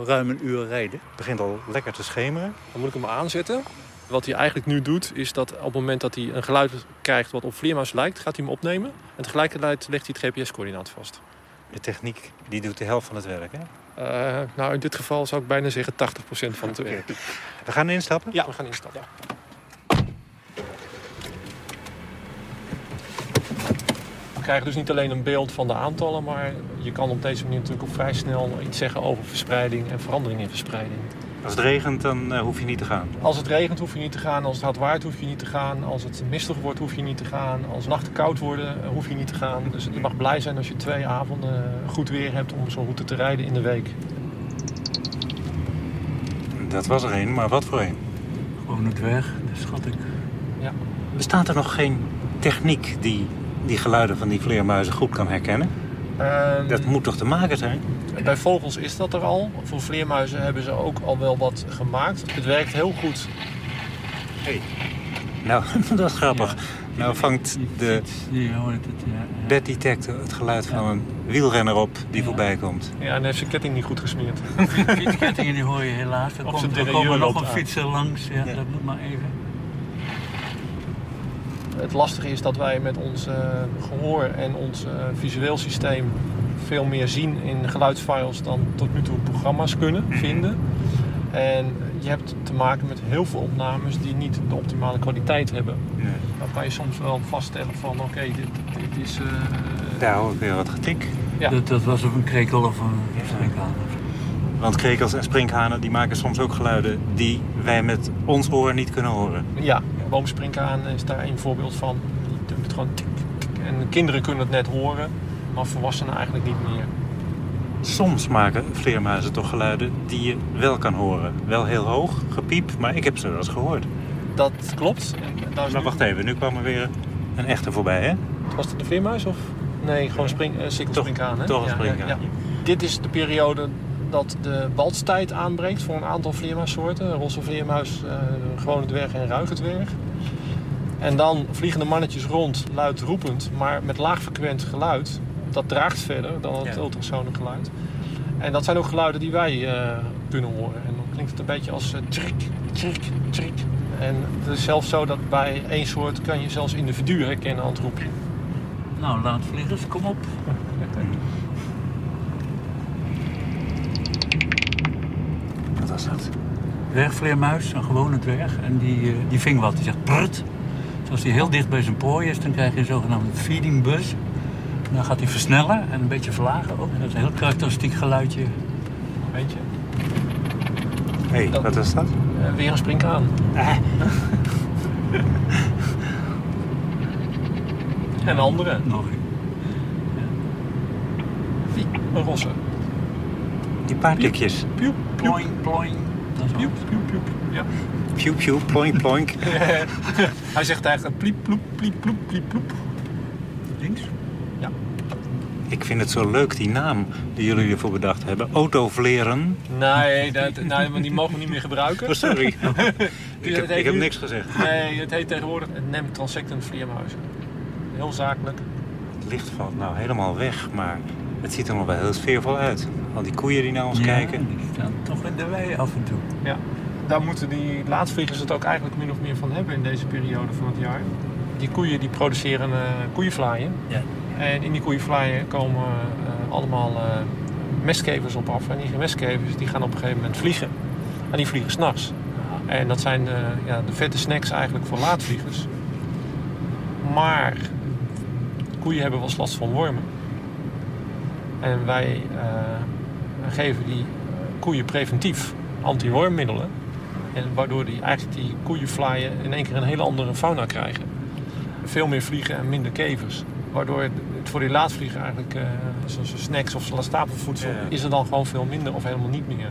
ruim een uur rijden. Het begint al lekker te schemeren. Dan moet ik hem aanzetten. Wat hij eigenlijk nu doet, is dat op het moment dat hij een geluid krijgt wat op vleermuis lijkt, gaat hij hem opnemen. En tegelijkertijd legt hij het GPS-coördinaat vast. De techniek die doet de helft van het werk, hè? Uh, nou, in dit geval zou ik bijna zeggen 80% van het werk. We gaan instappen? Ja, we gaan instappen. We krijgen dus niet alleen een beeld van de aantallen, maar je kan op deze manier natuurlijk ook vrij snel iets zeggen over verspreiding en verandering in verspreiding. Als het regent, dan uh, hoef je niet te gaan. Als het regent hoef je niet te gaan. Als het hard waait hoef je niet te gaan. Als het mistig wordt hoef je niet te gaan. Als nachten koud worden hoef je niet te gaan. Dus je mag blij zijn als je twee avonden goed weer hebt om zo'n route te rijden in de week. Dat was er een, maar wat voor een? Gewoon het weg, dat schat ik. Ja. Bestaat er nog geen techniek die die geluiden van die vleermuizen goed kan herkennen? Um, dat moet toch te maken zijn? Bij vogels is dat er al. Voor vleermuizen hebben ze ook al wel wat gemaakt. Het werkt heel goed. Hey. Nou, dat is grappig. Ja. Nou vangt de bed detector het geluid van een wielrenner op die ja. voorbij komt. Ja, en heeft zijn ketting niet goed gesmeerd. Fietskettingen die hoor je helaas. Er, komt, er komen nog een fietser langs. Ja, ja, dat moet maar even. Het lastige is dat wij met ons uh, gehoor en ons uh, visueel systeem veel meer zien in geluidsfiles dan tot nu toe programma's kunnen vinden. En je hebt te maken met heel veel opnames die niet de optimale kwaliteit hebben. Nee. Dan kan je soms wel vaststellen van oké, okay, dit, dit, is... Uh... Daar hoor ik weer wat getik. Ja. Dat, dat, was op een krekel of een ja. Want krekels en sprinkhanen die maken soms ook geluiden die wij met ons oor niet kunnen horen. Ja, boomsprinkhaan is daar een voorbeeld van. Die doet het gewoon tik, tik. En kinderen kunnen het net horen, maar volwassenen eigenlijk niet meer. Soms maken vleermuizen toch geluiden die je wel kan horen. Wel heel hoog, gepiep, maar ik heb ze wel eens gehoord. Dat klopt. maar nu... wacht even, nu kwam er weer een echte voorbij, hè? Was het de vleermuis of? Nee, gewoon spring, uh, hè? Toch een ja. Dit is de periode dat de baltstijd aanbreekt voor een aantal vleermuissoorten. Rosse vleermuis, uh, gewone dwerg en ruigedwerg. En dan vliegen de mannetjes rond, luidroepend, maar met laagfrequent geluid. Dat draagt verder dan het ja. geluid. En dat zijn ook geluiden die wij uh, kunnen horen. En dan klinkt het een beetje als uh, trik, trik, trik. En het is zelfs zo dat bij één soort kan je zelfs individuen herkennen aan het roepje. Nou, laat vliegers, kom op. Wat was dat? Dwergvleermuis, een gewone dwerg. En die, uh, die ving wat. Die zegt prut. Dus als hij heel dicht bij zijn prooi is, dan krijg je een zogenaamde feeding buzz. Dan gaat hij versnellen en een beetje verlagen ook. En dat is een heel karakteristiek geluidje. Weet je? Hé, hey, wat is dat? Uh, weer een springhaan. Ah. en een andere. Nog Wie? Een rosse. Die paardlikjes. Piep, ploing, ploing. Piep, piep, piep. Ja. Piep, piep, ploink, ploink. Hij zegt eigenlijk pliep, ploep, pliep, ploep, pliep, ploep. Links? Ja. Ik vind het zo leuk, die naam die jullie ervoor bedacht hebben. Autovleren. Nee, dat, nee die mogen we niet meer gebruiken. Oh, sorry. ik, heb, ik heb niks gezegd. Nee, het heet tegenwoordig het NEM Transectant Vleermuizen. Heel zakelijk. Het licht valt nou helemaal weg, maar het ziet er nog wel heel sfeervol uit. Al die koeien die naar ons ja, kijken. die staan toch in de wei af en toe. Ja, daar moeten die laatvliegers het ook eigenlijk min of meer van hebben in deze periode van het jaar. Die koeien die produceren uh, koeienvlaaien. Ja. En in die koeienvlaaien komen uh, allemaal uh, mestkevers op af. En die mestkevers die gaan op een gegeven moment vliegen. En die vliegen s'nachts. En dat zijn de, ja, de vette snacks eigenlijk voor laatvliegers. Maar koeien hebben wel eens last van wormen. En wij geven die koeien preventief anti-wormmiddelen. En waardoor die, eigenlijk die koeienvlaaien in één keer een hele andere fauna krijgen. Veel meer vliegen en minder kevers. Waardoor het voor die laatvlieger eigenlijk, uh, zoals snacks of stapelvoedsel, ja. is er dan gewoon veel minder of helemaal niet meer.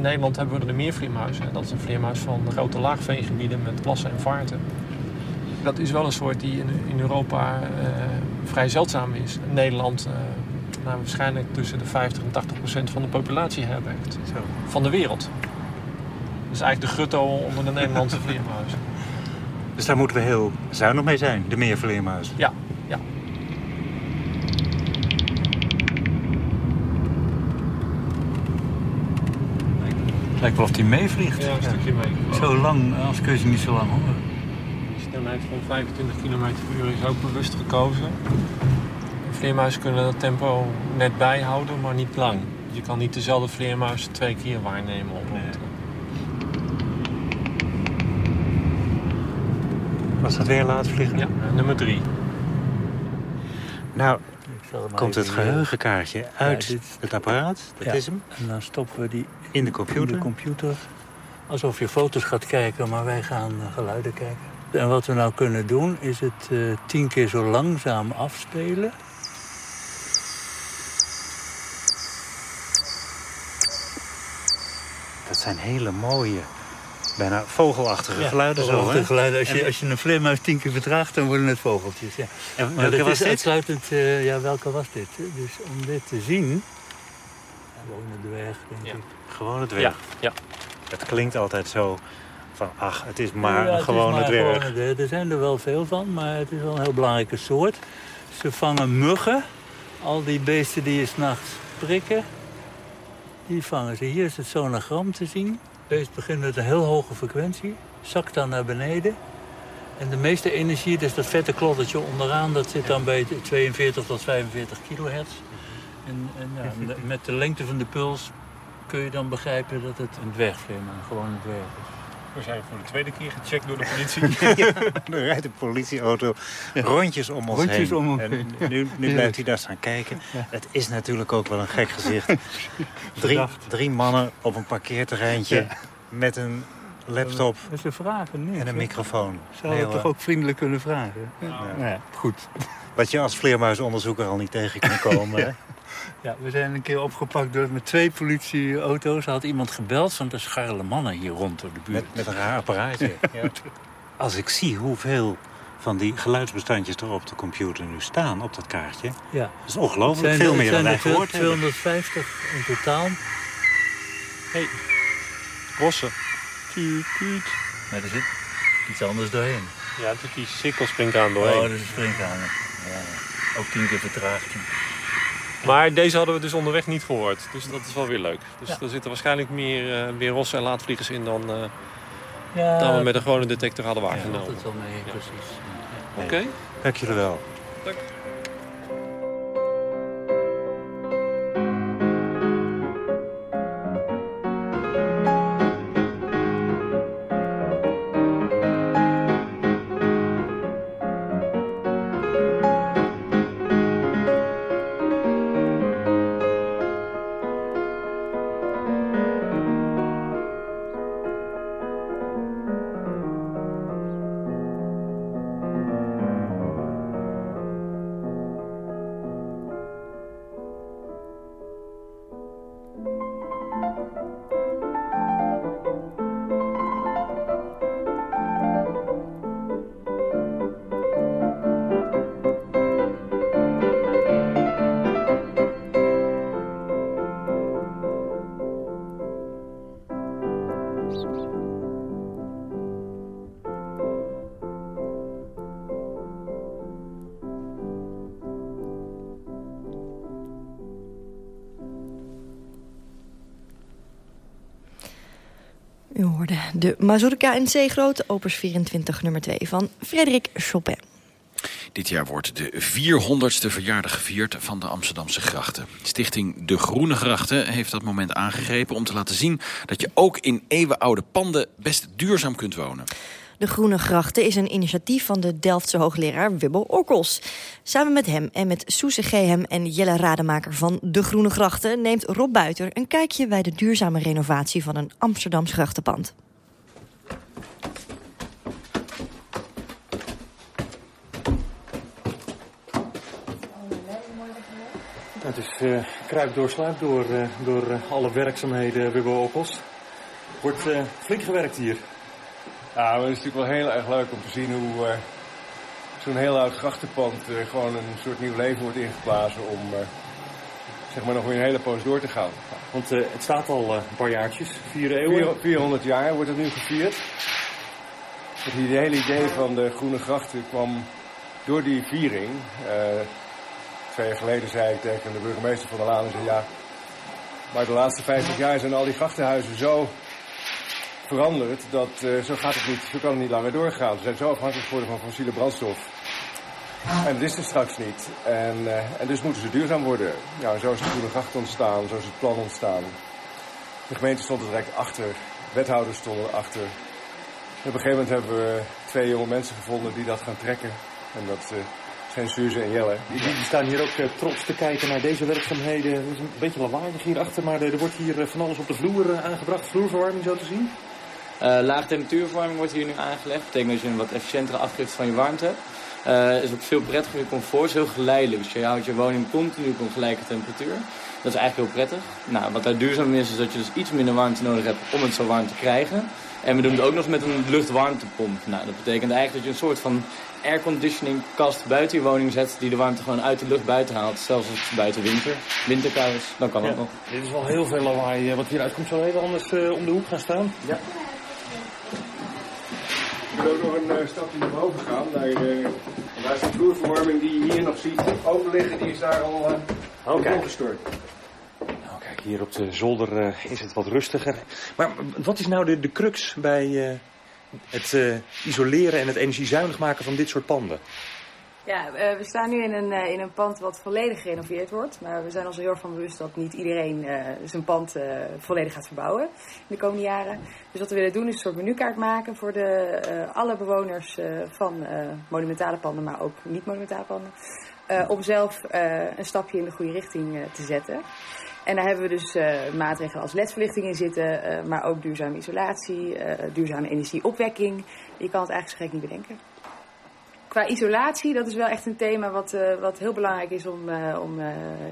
Nederland hebben we er meer vleermuizen. En dat is een vleermuis van grote laagveengebieden met plassen en vaarten. Dat is wel een soort die in, in Europa uh, vrij zeldzaam is. In Nederland uh, nou, waarschijnlijk tussen de 50 en 80 procent van de populatie herbergt. Van de wereld. Dus eigenlijk de grutto onder de Nederlandse vleermuizen. Dus daar moeten we heel zuinig mee zijn, de meervleermuizen. Ja, ja. Lijkt wel of hij meevliegt. Ja, een stukje mee. Zo lang, als kun je ze niet zo lang horen. De snelheid van 25 km per uur is ook bewust gekozen. Vleermuizen kunnen dat tempo net bijhouden, maar niet lang. Je kan niet dezelfde vleermuis twee keer waarnemen op rond. Was dat weer laat vliegen? Ja, nummer drie. Nou, komt het geheugenkaartje uit Ja, het apparaat. Dat Ja, is hem. En dan stoppen we die In de computer. in de computer. Alsof je foto's gaat kijken, maar wij gaan eh, geluiden kijken. En wat we nou kunnen doen, is het eh, tien keer zo langzaam afspelen. Dat zijn hele mooie, bijna vogelachtige Ja, geluiden zo, vogelachtige geluiden. Als je, als je een vleermuis tien keer vertraagt, dan worden het vogeltjes. Ja. En maar welke was dit? uitsluitend... eh, ja, welke was dit? Dus om dit te zien... Gewone dwerg, denk ik. Gewone dwerg. Ja, ja. Het klinkt altijd zo van, ach, het is maar Ja, het een gewone maar dwerg. gewone dwerg. Er zijn er wel veel van, maar het is wel een heel belangrijke soort. Ze vangen muggen. Al die beesten die je s'nachts prikken, die vangen ze. Hier is het sonogram te zien. Het beest begint met een heel hoge frequentie, zakt dan naar beneden. En de meeste energie, dus dat vette kloddertje onderaan, dat zit dan bij 42 tot 45 kilohertz. En, en ja, met de lengte van de puls kun je dan begrijpen dat het een dwergvleermuis, gewoon een dwerg is. We zijn voor de tweede keer gecheckt door de politie. Ja, er rijdt een politieauto rondjes om ons Rondjes heen. om ons en nu, nu blijft hij daar staan kijken. Ja. Het is natuurlijk ook wel een gek gezicht. Drie, drie mannen op een parkeerterreintje Ja. met een laptop En ze vragen niks. en een microfoon. Zou het toch ook vriendelijk kunnen vragen? Ja. Nou ja, goed. Wat je als vleermuisonderzoeker al niet tegen kan komen. Ja, we zijn een keer opgepakt door, met twee politieauto's. Er had iemand gebeld van de scharrele mannen hier rond door de buurt. Met, met een raar apparaatje. Ja. Als ik zie hoeveel van die geluidsbestandjes er op de computer nu staan, op dat kaartje. Ja. Dat is ongelooflijk. Veel er- meer dan wij gehoord hebben. 250 in totaal. Hey, rossen. Tuut, tuut. Maar er zit iets anders doorheen. Ja, het is die sikkelspringkaan doorheen. Oh, dat is een springkaan. Ja, ook tien keer vertraagd. Maar deze hadden we dus onderweg niet gehoord. Dus dat is wel weer leuk. Dus Ja. er zitten waarschijnlijk meer, eh, meer rossen en laatvliegers in dan, eh, Ja, dan we met een gewone detector hadden ja, waargenomen. dat is wel mee, precies. Oké. Dank jullie wel. Dank. Mazurka in C groot, opus 24 nummer 2 van Frederik Chopin. Dit jaar wordt de 400ste verjaardag gevierd van de Amsterdamse grachten. Stichting De Groene Grachten heeft dat moment aangegrepen om te laten zien dat je ook in eeuwenoude panden best duurzaam kunt wonen. De Groene Grachten is een initiatief van de Delftse hoogleraar Wibbel Orkels. Samen met hem en met Soese Gehem en Jelle Rademaker van De Groene Grachten... neemt Rob Buiter een kijkje bij de duurzame renovatie van een Amsterdams grachtenpand. Het is uh, kruip door sluip door, uh, door uh, alle werkzaamheden Wibbel Okkels. Wordt uh, flink gewerkt hier. Ja, maar het is natuurlijk wel heel erg leuk om te zien hoe zo'n heel oud grachtenpand gewoon een soort nieuw leven wordt ingeblazen om zeg maar nog weer een hele poos door te gaan. Want het staat al een paar jaartjes, vier eeuwen. 400 jaar wordt het nu gevierd. Het hele idee van de Groene Grachten kwam door die viering. Twee jaar geleden zei ik tegen de burgemeester van de Laan, zei, ja, maar de laatste 50 jaar zijn al die grachtenhuizen zo veranderd dat uh, zo gaat het niet, zo kan het niet langer doorgaan. Ze zijn zo afhankelijk geworden van fossiele brandstof. En dat is er straks niet. En, uh, en dus moeten ze duurzaam worden. Ja, zo is de Groene Gracht ontstaan, zo is het plan ontstaan. De gemeente stond er direct achter, wethouders stonden erachter. En op een gegeven moment hebben we twee jonge mensen gevonden die dat gaan trekken. En dat uh, zijn Suze en Jelle. Die, die staan hier ook trots te kijken naar deze werkzaamheden. Het is een beetje lawaaiig hierachter, maar er wordt hier van alles op de vloer aangebracht. Vloerverwarming zo te zien. Uh, laag temperatuurverwarming wordt hier nu aangelegd. Dat betekent dat je een wat efficiëntere afgifte van je warmte hebt. Uh, is ook veel prettiger je comfort, is heel geleidelijk. Dus je houdt je woning continu op een gelijke temperatuur. Dat is eigenlijk heel prettig. Nou, wat daar duurzaam is, is dat je dus iets minder warmte nodig hebt om het zo warm te krijgen. En we doen het ook nog met een luchtwarmtepomp. Nou, dat betekent eigenlijk dat je een soort van airconditioning kast buiten je woning zet... die de warmte gewoon uit de lucht buiten haalt. Zelfs als het buiten winter, winterkou is, dan kan ja, dat nog. Dit is wel heel veel lawaai. Wat hieruit komt, zal even anders uh, om de hoek gaan staan. Ja. Ik wil ook nog een uh, stapje naar boven gaan. Naar, uh, daar is de vloerverwarming die je hier nog ziet open liggen. Die is daar al uh, okay. gestort. Nou, kijk, hier op de zolder is het wat rustiger. Maar wat is nou de, de crux bij het isoleren en het energiezuinig maken van dit soort panden? Ja, uh, we staan nu in een, uh, in een pand wat volledig gerenoveerd wordt. Maar we zijn ons er heel erg van bewust dat niet iedereen zijn pand volledig gaat verbouwen in de komende jaren. Dus wat we willen doen is een soort menukaart maken voor de, alle bewoners van monumentale panden, maar ook niet-monumentale panden. om zelf een stapje in de goede richting te zetten. En daar hebben we dus maatregelen als ledverlichting in zitten, maar ook duurzame isolatie, duurzame energieopwekking. Je kan het eigenlijk zo niet bedenken qua isolatie, dat is wel echt een thema wat, uh, wat heel belangrijk is om, uh, om uh,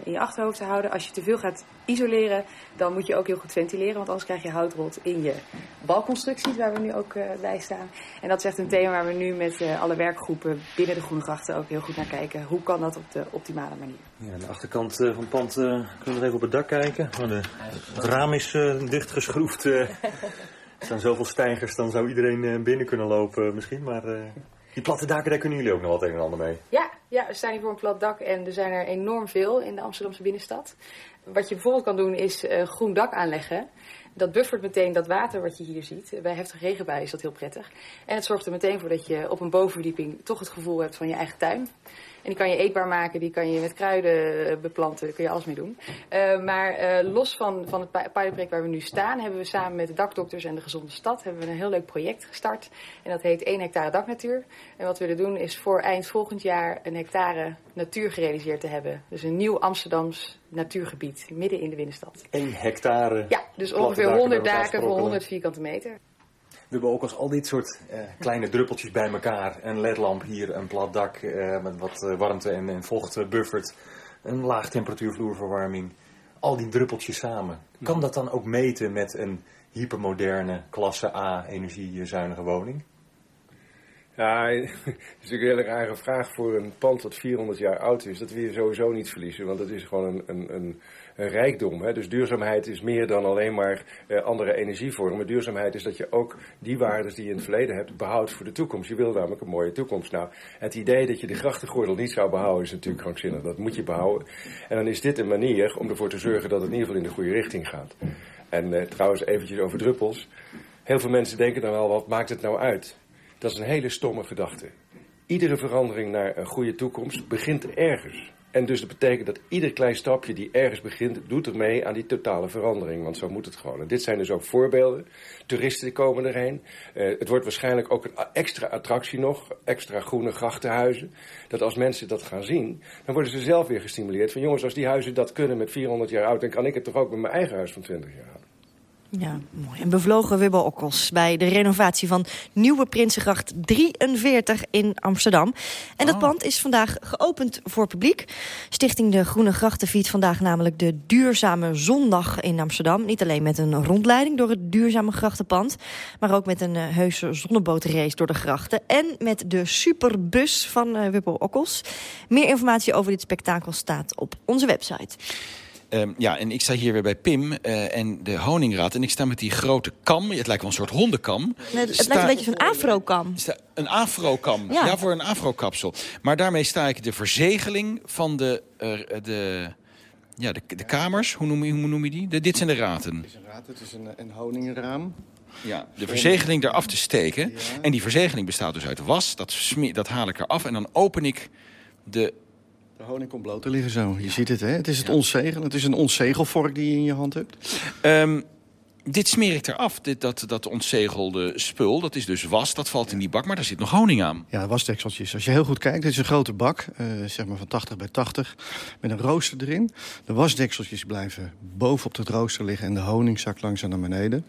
in je achterhoofd te houden. Als je te veel gaat isoleren, dan moet je ook heel goed ventileren. Want anders krijg je houtrot in je balconstructies, waar we nu ook bij staan. En dat is echt een thema waar we nu met alle werkgroepen binnen de Groene Grachten ook heel goed naar kijken. Hoe kan dat op de optimale manier? Ja, aan de achterkant van het pand kunnen we even op het dak kijken. Oh, de, het raam is dichtgeschroefd. er staan zoveel stijgers, dan zou iedereen binnen kunnen lopen misschien. Maar die platte daken, daar kunnen jullie ook nog wat een en ander mee? Ja, ja, we staan hier voor een plat dak en er zijn er enorm veel in de Amsterdamse binnenstad. Wat je bijvoorbeeld kan doen is uh, groen dak aanleggen. Dat buffert meteen dat water wat je hier ziet. Bij heftige regenbuien is dat heel prettig. En het zorgt er meteen voor dat je op een bovenverdieping toch het gevoel hebt van je eigen tuin. En die kan je eetbaar maken, die kan je met kruiden eh, beplanten, daar kun je alles mee doen. Uh, maar uh, los van, van het pilotproject waar we nu staan, hebben we samen met de dakdokters en de Gezonde Stad hebben we een heel leuk project gestart. En dat heet 1 hectare daknatuur. En wat we willen doen is voor eind volgend jaar een hectare natuur gerealiseerd te hebben. Dus een nieuw Amsterdams natuurgebied midden in de binnenstad. 1 hectare? Ja, dus ongeveer 100 daken voor 100 vierkante meter. We hebben ook als al dit soort uh, kleine druppeltjes bij elkaar. Een ledlamp hier, een plat dak uh, met wat uh, warmte en, en vocht buffert. Een laag temperatuurvloerverwarming. Al die druppeltjes samen. Kan dat dan ook meten met een hypermoderne klasse A energiezuinige woning? Ja, het is natuurlijk een hele rare vraag voor een pand dat 400 jaar oud is. Dat wil je sowieso niet verliezen, want dat is gewoon een, een, een rijkdom. Hè? Dus duurzaamheid is meer dan alleen maar eh, andere energievormen. Duurzaamheid is dat je ook die waarden die je in het verleden hebt behoudt voor de toekomst. Je wil namelijk een mooie toekomst. Nou, het idee dat je de grachtengordel niet zou behouden is natuurlijk krankzinnig. Dat moet je behouden. En dan is dit een manier om ervoor te zorgen dat het in ieder geval in de goede richting gaat. En eh, trouwens eventjes over druppels. Heel veel mensen denken dan wel, wat maakt het nou uit? Dat is een hele stomme gedachte. Iedere verandering naar een goede toekomst begint ergens. En dus dat betekent dat ieder klein stapje die ergens begint, doet er mee aan die totale verandering. Want zo moet het gewoon. En dit zijn dus ook voorbeelden. Toeristen komen erheen. Uh, het wordt waarschijnlijk ook een extra attractie nog. Extra groene grachtenhuizen. Dat als mensen dat gaan zien, dan worden ze zelf weer gestimuleerd. Van jongens, als die huizen dat kunnen met 400 jaar oud, dan kan ik het toch ook met mijn eigen huis van 20 jaar. Ja, mooi. En bevlogen Wibbo Okkels bij de renovatie van Nieuwe Prinsengracht 43 in Amsterdam. En dat pand is vandaag geopend voor publiek. Stichting De Groene Grachten viert vandaag namelijk de Duurzame Zondag in Amsterdam. Niet alleen met een rondleiding door het duurzame grachtenpand... maar ook met een uh, heuse zonnebootrace door de grachten. En met de superbus van uh, Wibbo Okkels. Meer informatie over dit spektakel staat op onze website. Um, ja, en ik sta hier weer bij Pim uh, en de Honingraad. En ik sta met die grote kam. Het lijkt wel een soort hondenkam. Nee, het sta, lijkt een beetje van een afro-kam. Een afro-kam, ja. ja. voor een afro-kapsel. Maar daarmee sta ik de verzegeling van de... Uh, de ja, de, de kamers, hoe noem, je, hoe noem je die? De, dit zijn de raten. Het is een raad, het is een, een honingraam. Ja, de verzegeling eraf te steken. Ja. En die verzegeling bestaat dus uit was. Dat, dat haal ik eraf en dan open ik de de honing komt bloot te liggen zo. Je ziet het, hè? Het is het ontzegel. Het is een ontzegelvork die je in je hand hebt. Um, dit smeer ik eraf, dit, dat, dat ontzegelde spul. Dat is dus was, dat valt in die bak, maar daar zit nog honing aan. Ja, wasdekseltjes. Als je heel goed kijkt, dit is een grote bak, uh, zeg maar van 80 bij 80, met een rooster erin. De wasdekseltjes blijven boven op het rooster liggen en de honing zakt langzaam naar beneden.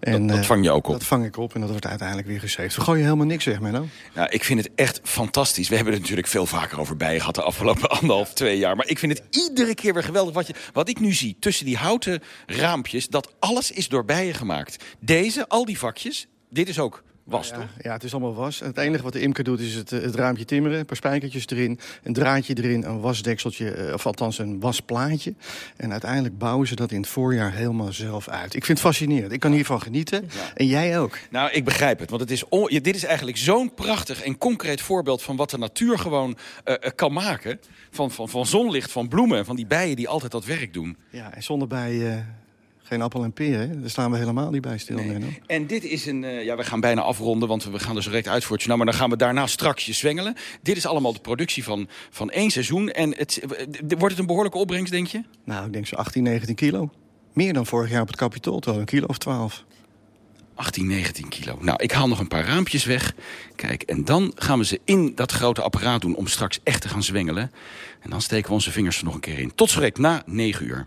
En, dat, dat vang je ook op? Dat vang ik op en dat wordt uiteindelijk weer gezeefd. We gooien helemaal niks weg, Menno. Nou, ik vind het echt fantastisch. We hebben er natuurlijk veel vaker over bij gehad de afgelopen anderhalf, twee jaar. Maar ik vind het iedere keer weer geweldig wat, je, wat ik nu zie tussen die houten raampjes. Dat alles is door bijen gemaakt. Deze, al die vakjes, dit is ook was, ja, toch? Ja, het is allemaal was. Het enige wat de imker doet is het, het raampje timmeren. Een paar spijkertjes erin, een draadje erin, een wasdekseltje, of althans een wasplaatje. En uiteindelijk bouwen ze dat in het voorjaar helemaal zelf uit. Ik vind het fascinerend. Ik kan hiervan genieten. Ja. En jij ook. Nou, ik begrijp het. Want het is on... dit is eigenlijk zo'n prachtig en concreet voorbeeld... van wat de natuur gewoon uh, kan maken. Van, van, van zonlicht, van bloemen, van die bijen die altijd dat werk doen. Ja, en zonder bijen... Uh geen appel en peer, hè? Daar staan we helemaal niet bij stil. Nee. Nee, en dit is een... Uh, ja, we gaan bijna afronden, want we gaan dus direct uit voor het nou, Maar dan gaan we daarna strakje zwengelen. Dit is allemaal de productie van, van één seizoen. En het, wordt het een behoorlijke opbrengst, denk je? Nou, ik denk zo 18, 19 kilo. Meer dan vorig jaar op het kapitool, terwijl een kilo of 12. 18, 19 kilo. Nou, ik haal nog een paar raampjes weg. Kijk, en dan gaan we ze in dat grote apparaat doen... om straks echt te gaan zwengelen. En dan steken we onze vingers er nog een keer in. Tot zo direct na 9 uur.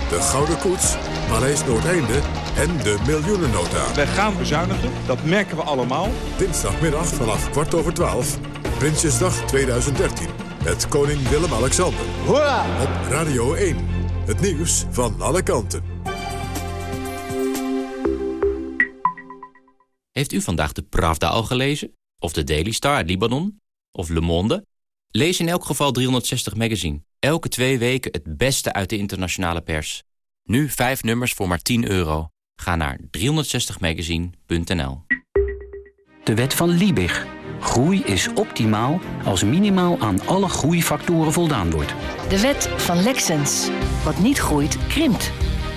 de Gouden Koets, Paleis Noordeinde en de miljoenennota. Wij gaan bezuinigen, dat merken we allemaal. Dinsdagmiddag vanaf kwart over twaalf, Prinsjesdag 2013. Met koning Willem-Alexander. Hoera! Op Radio 1. Het nieuws van alle kanten. Heeft u vandaag de Pravda al gelezen? Of de Daily Star uit Libanon? Of Le Monde? Lees in elk geval 360 Magazine. Elke twee weken het beste uit de internationale pers. Nu vijf nummers voor maar 10 euro. Ga naar 360magazine.nl De wet van Liebig. Groei is optimaal als minimaal aan alle groeifactoren voldaan wordt. De wet van Lexens. Wat niet groeit, krimpt.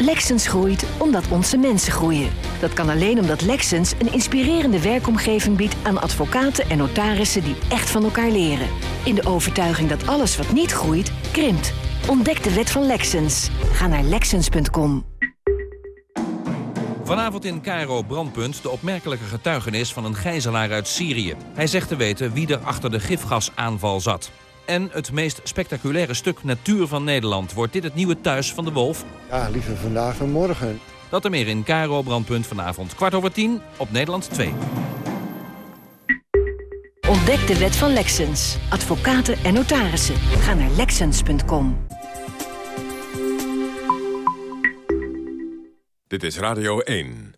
Lexens groeit omdat onze mensen groeien. Dat kan alleen omdat Lexens een inspirerende werkomgeving biedt aan advocaten en notarissen die echt van elkaar leren. In de overtuiging dat alles wat niet groeit, krimpt. Ontdek de wet van Lexens. Ga naar lexens.com. Vanavond in Cairo Brandpunt de opmerkelijke getuigenis van een gijzelaar uit Syrië. Hij zegt te weten wie er achter de gifgasaanval zat. En het meest spectaculaire stuk natuur van Nederland. Wordt dit het nieuwe thuis van de wolf? Ja, liever vandaag dan morgen. Dat er meer in Cairo Brandpunt vanavond. Kwart over tien op Nederland 2. Ontdek de wet van Lexens. Advocaten en notarissen. Ga naar Lexens.com. Dit is Radio 1.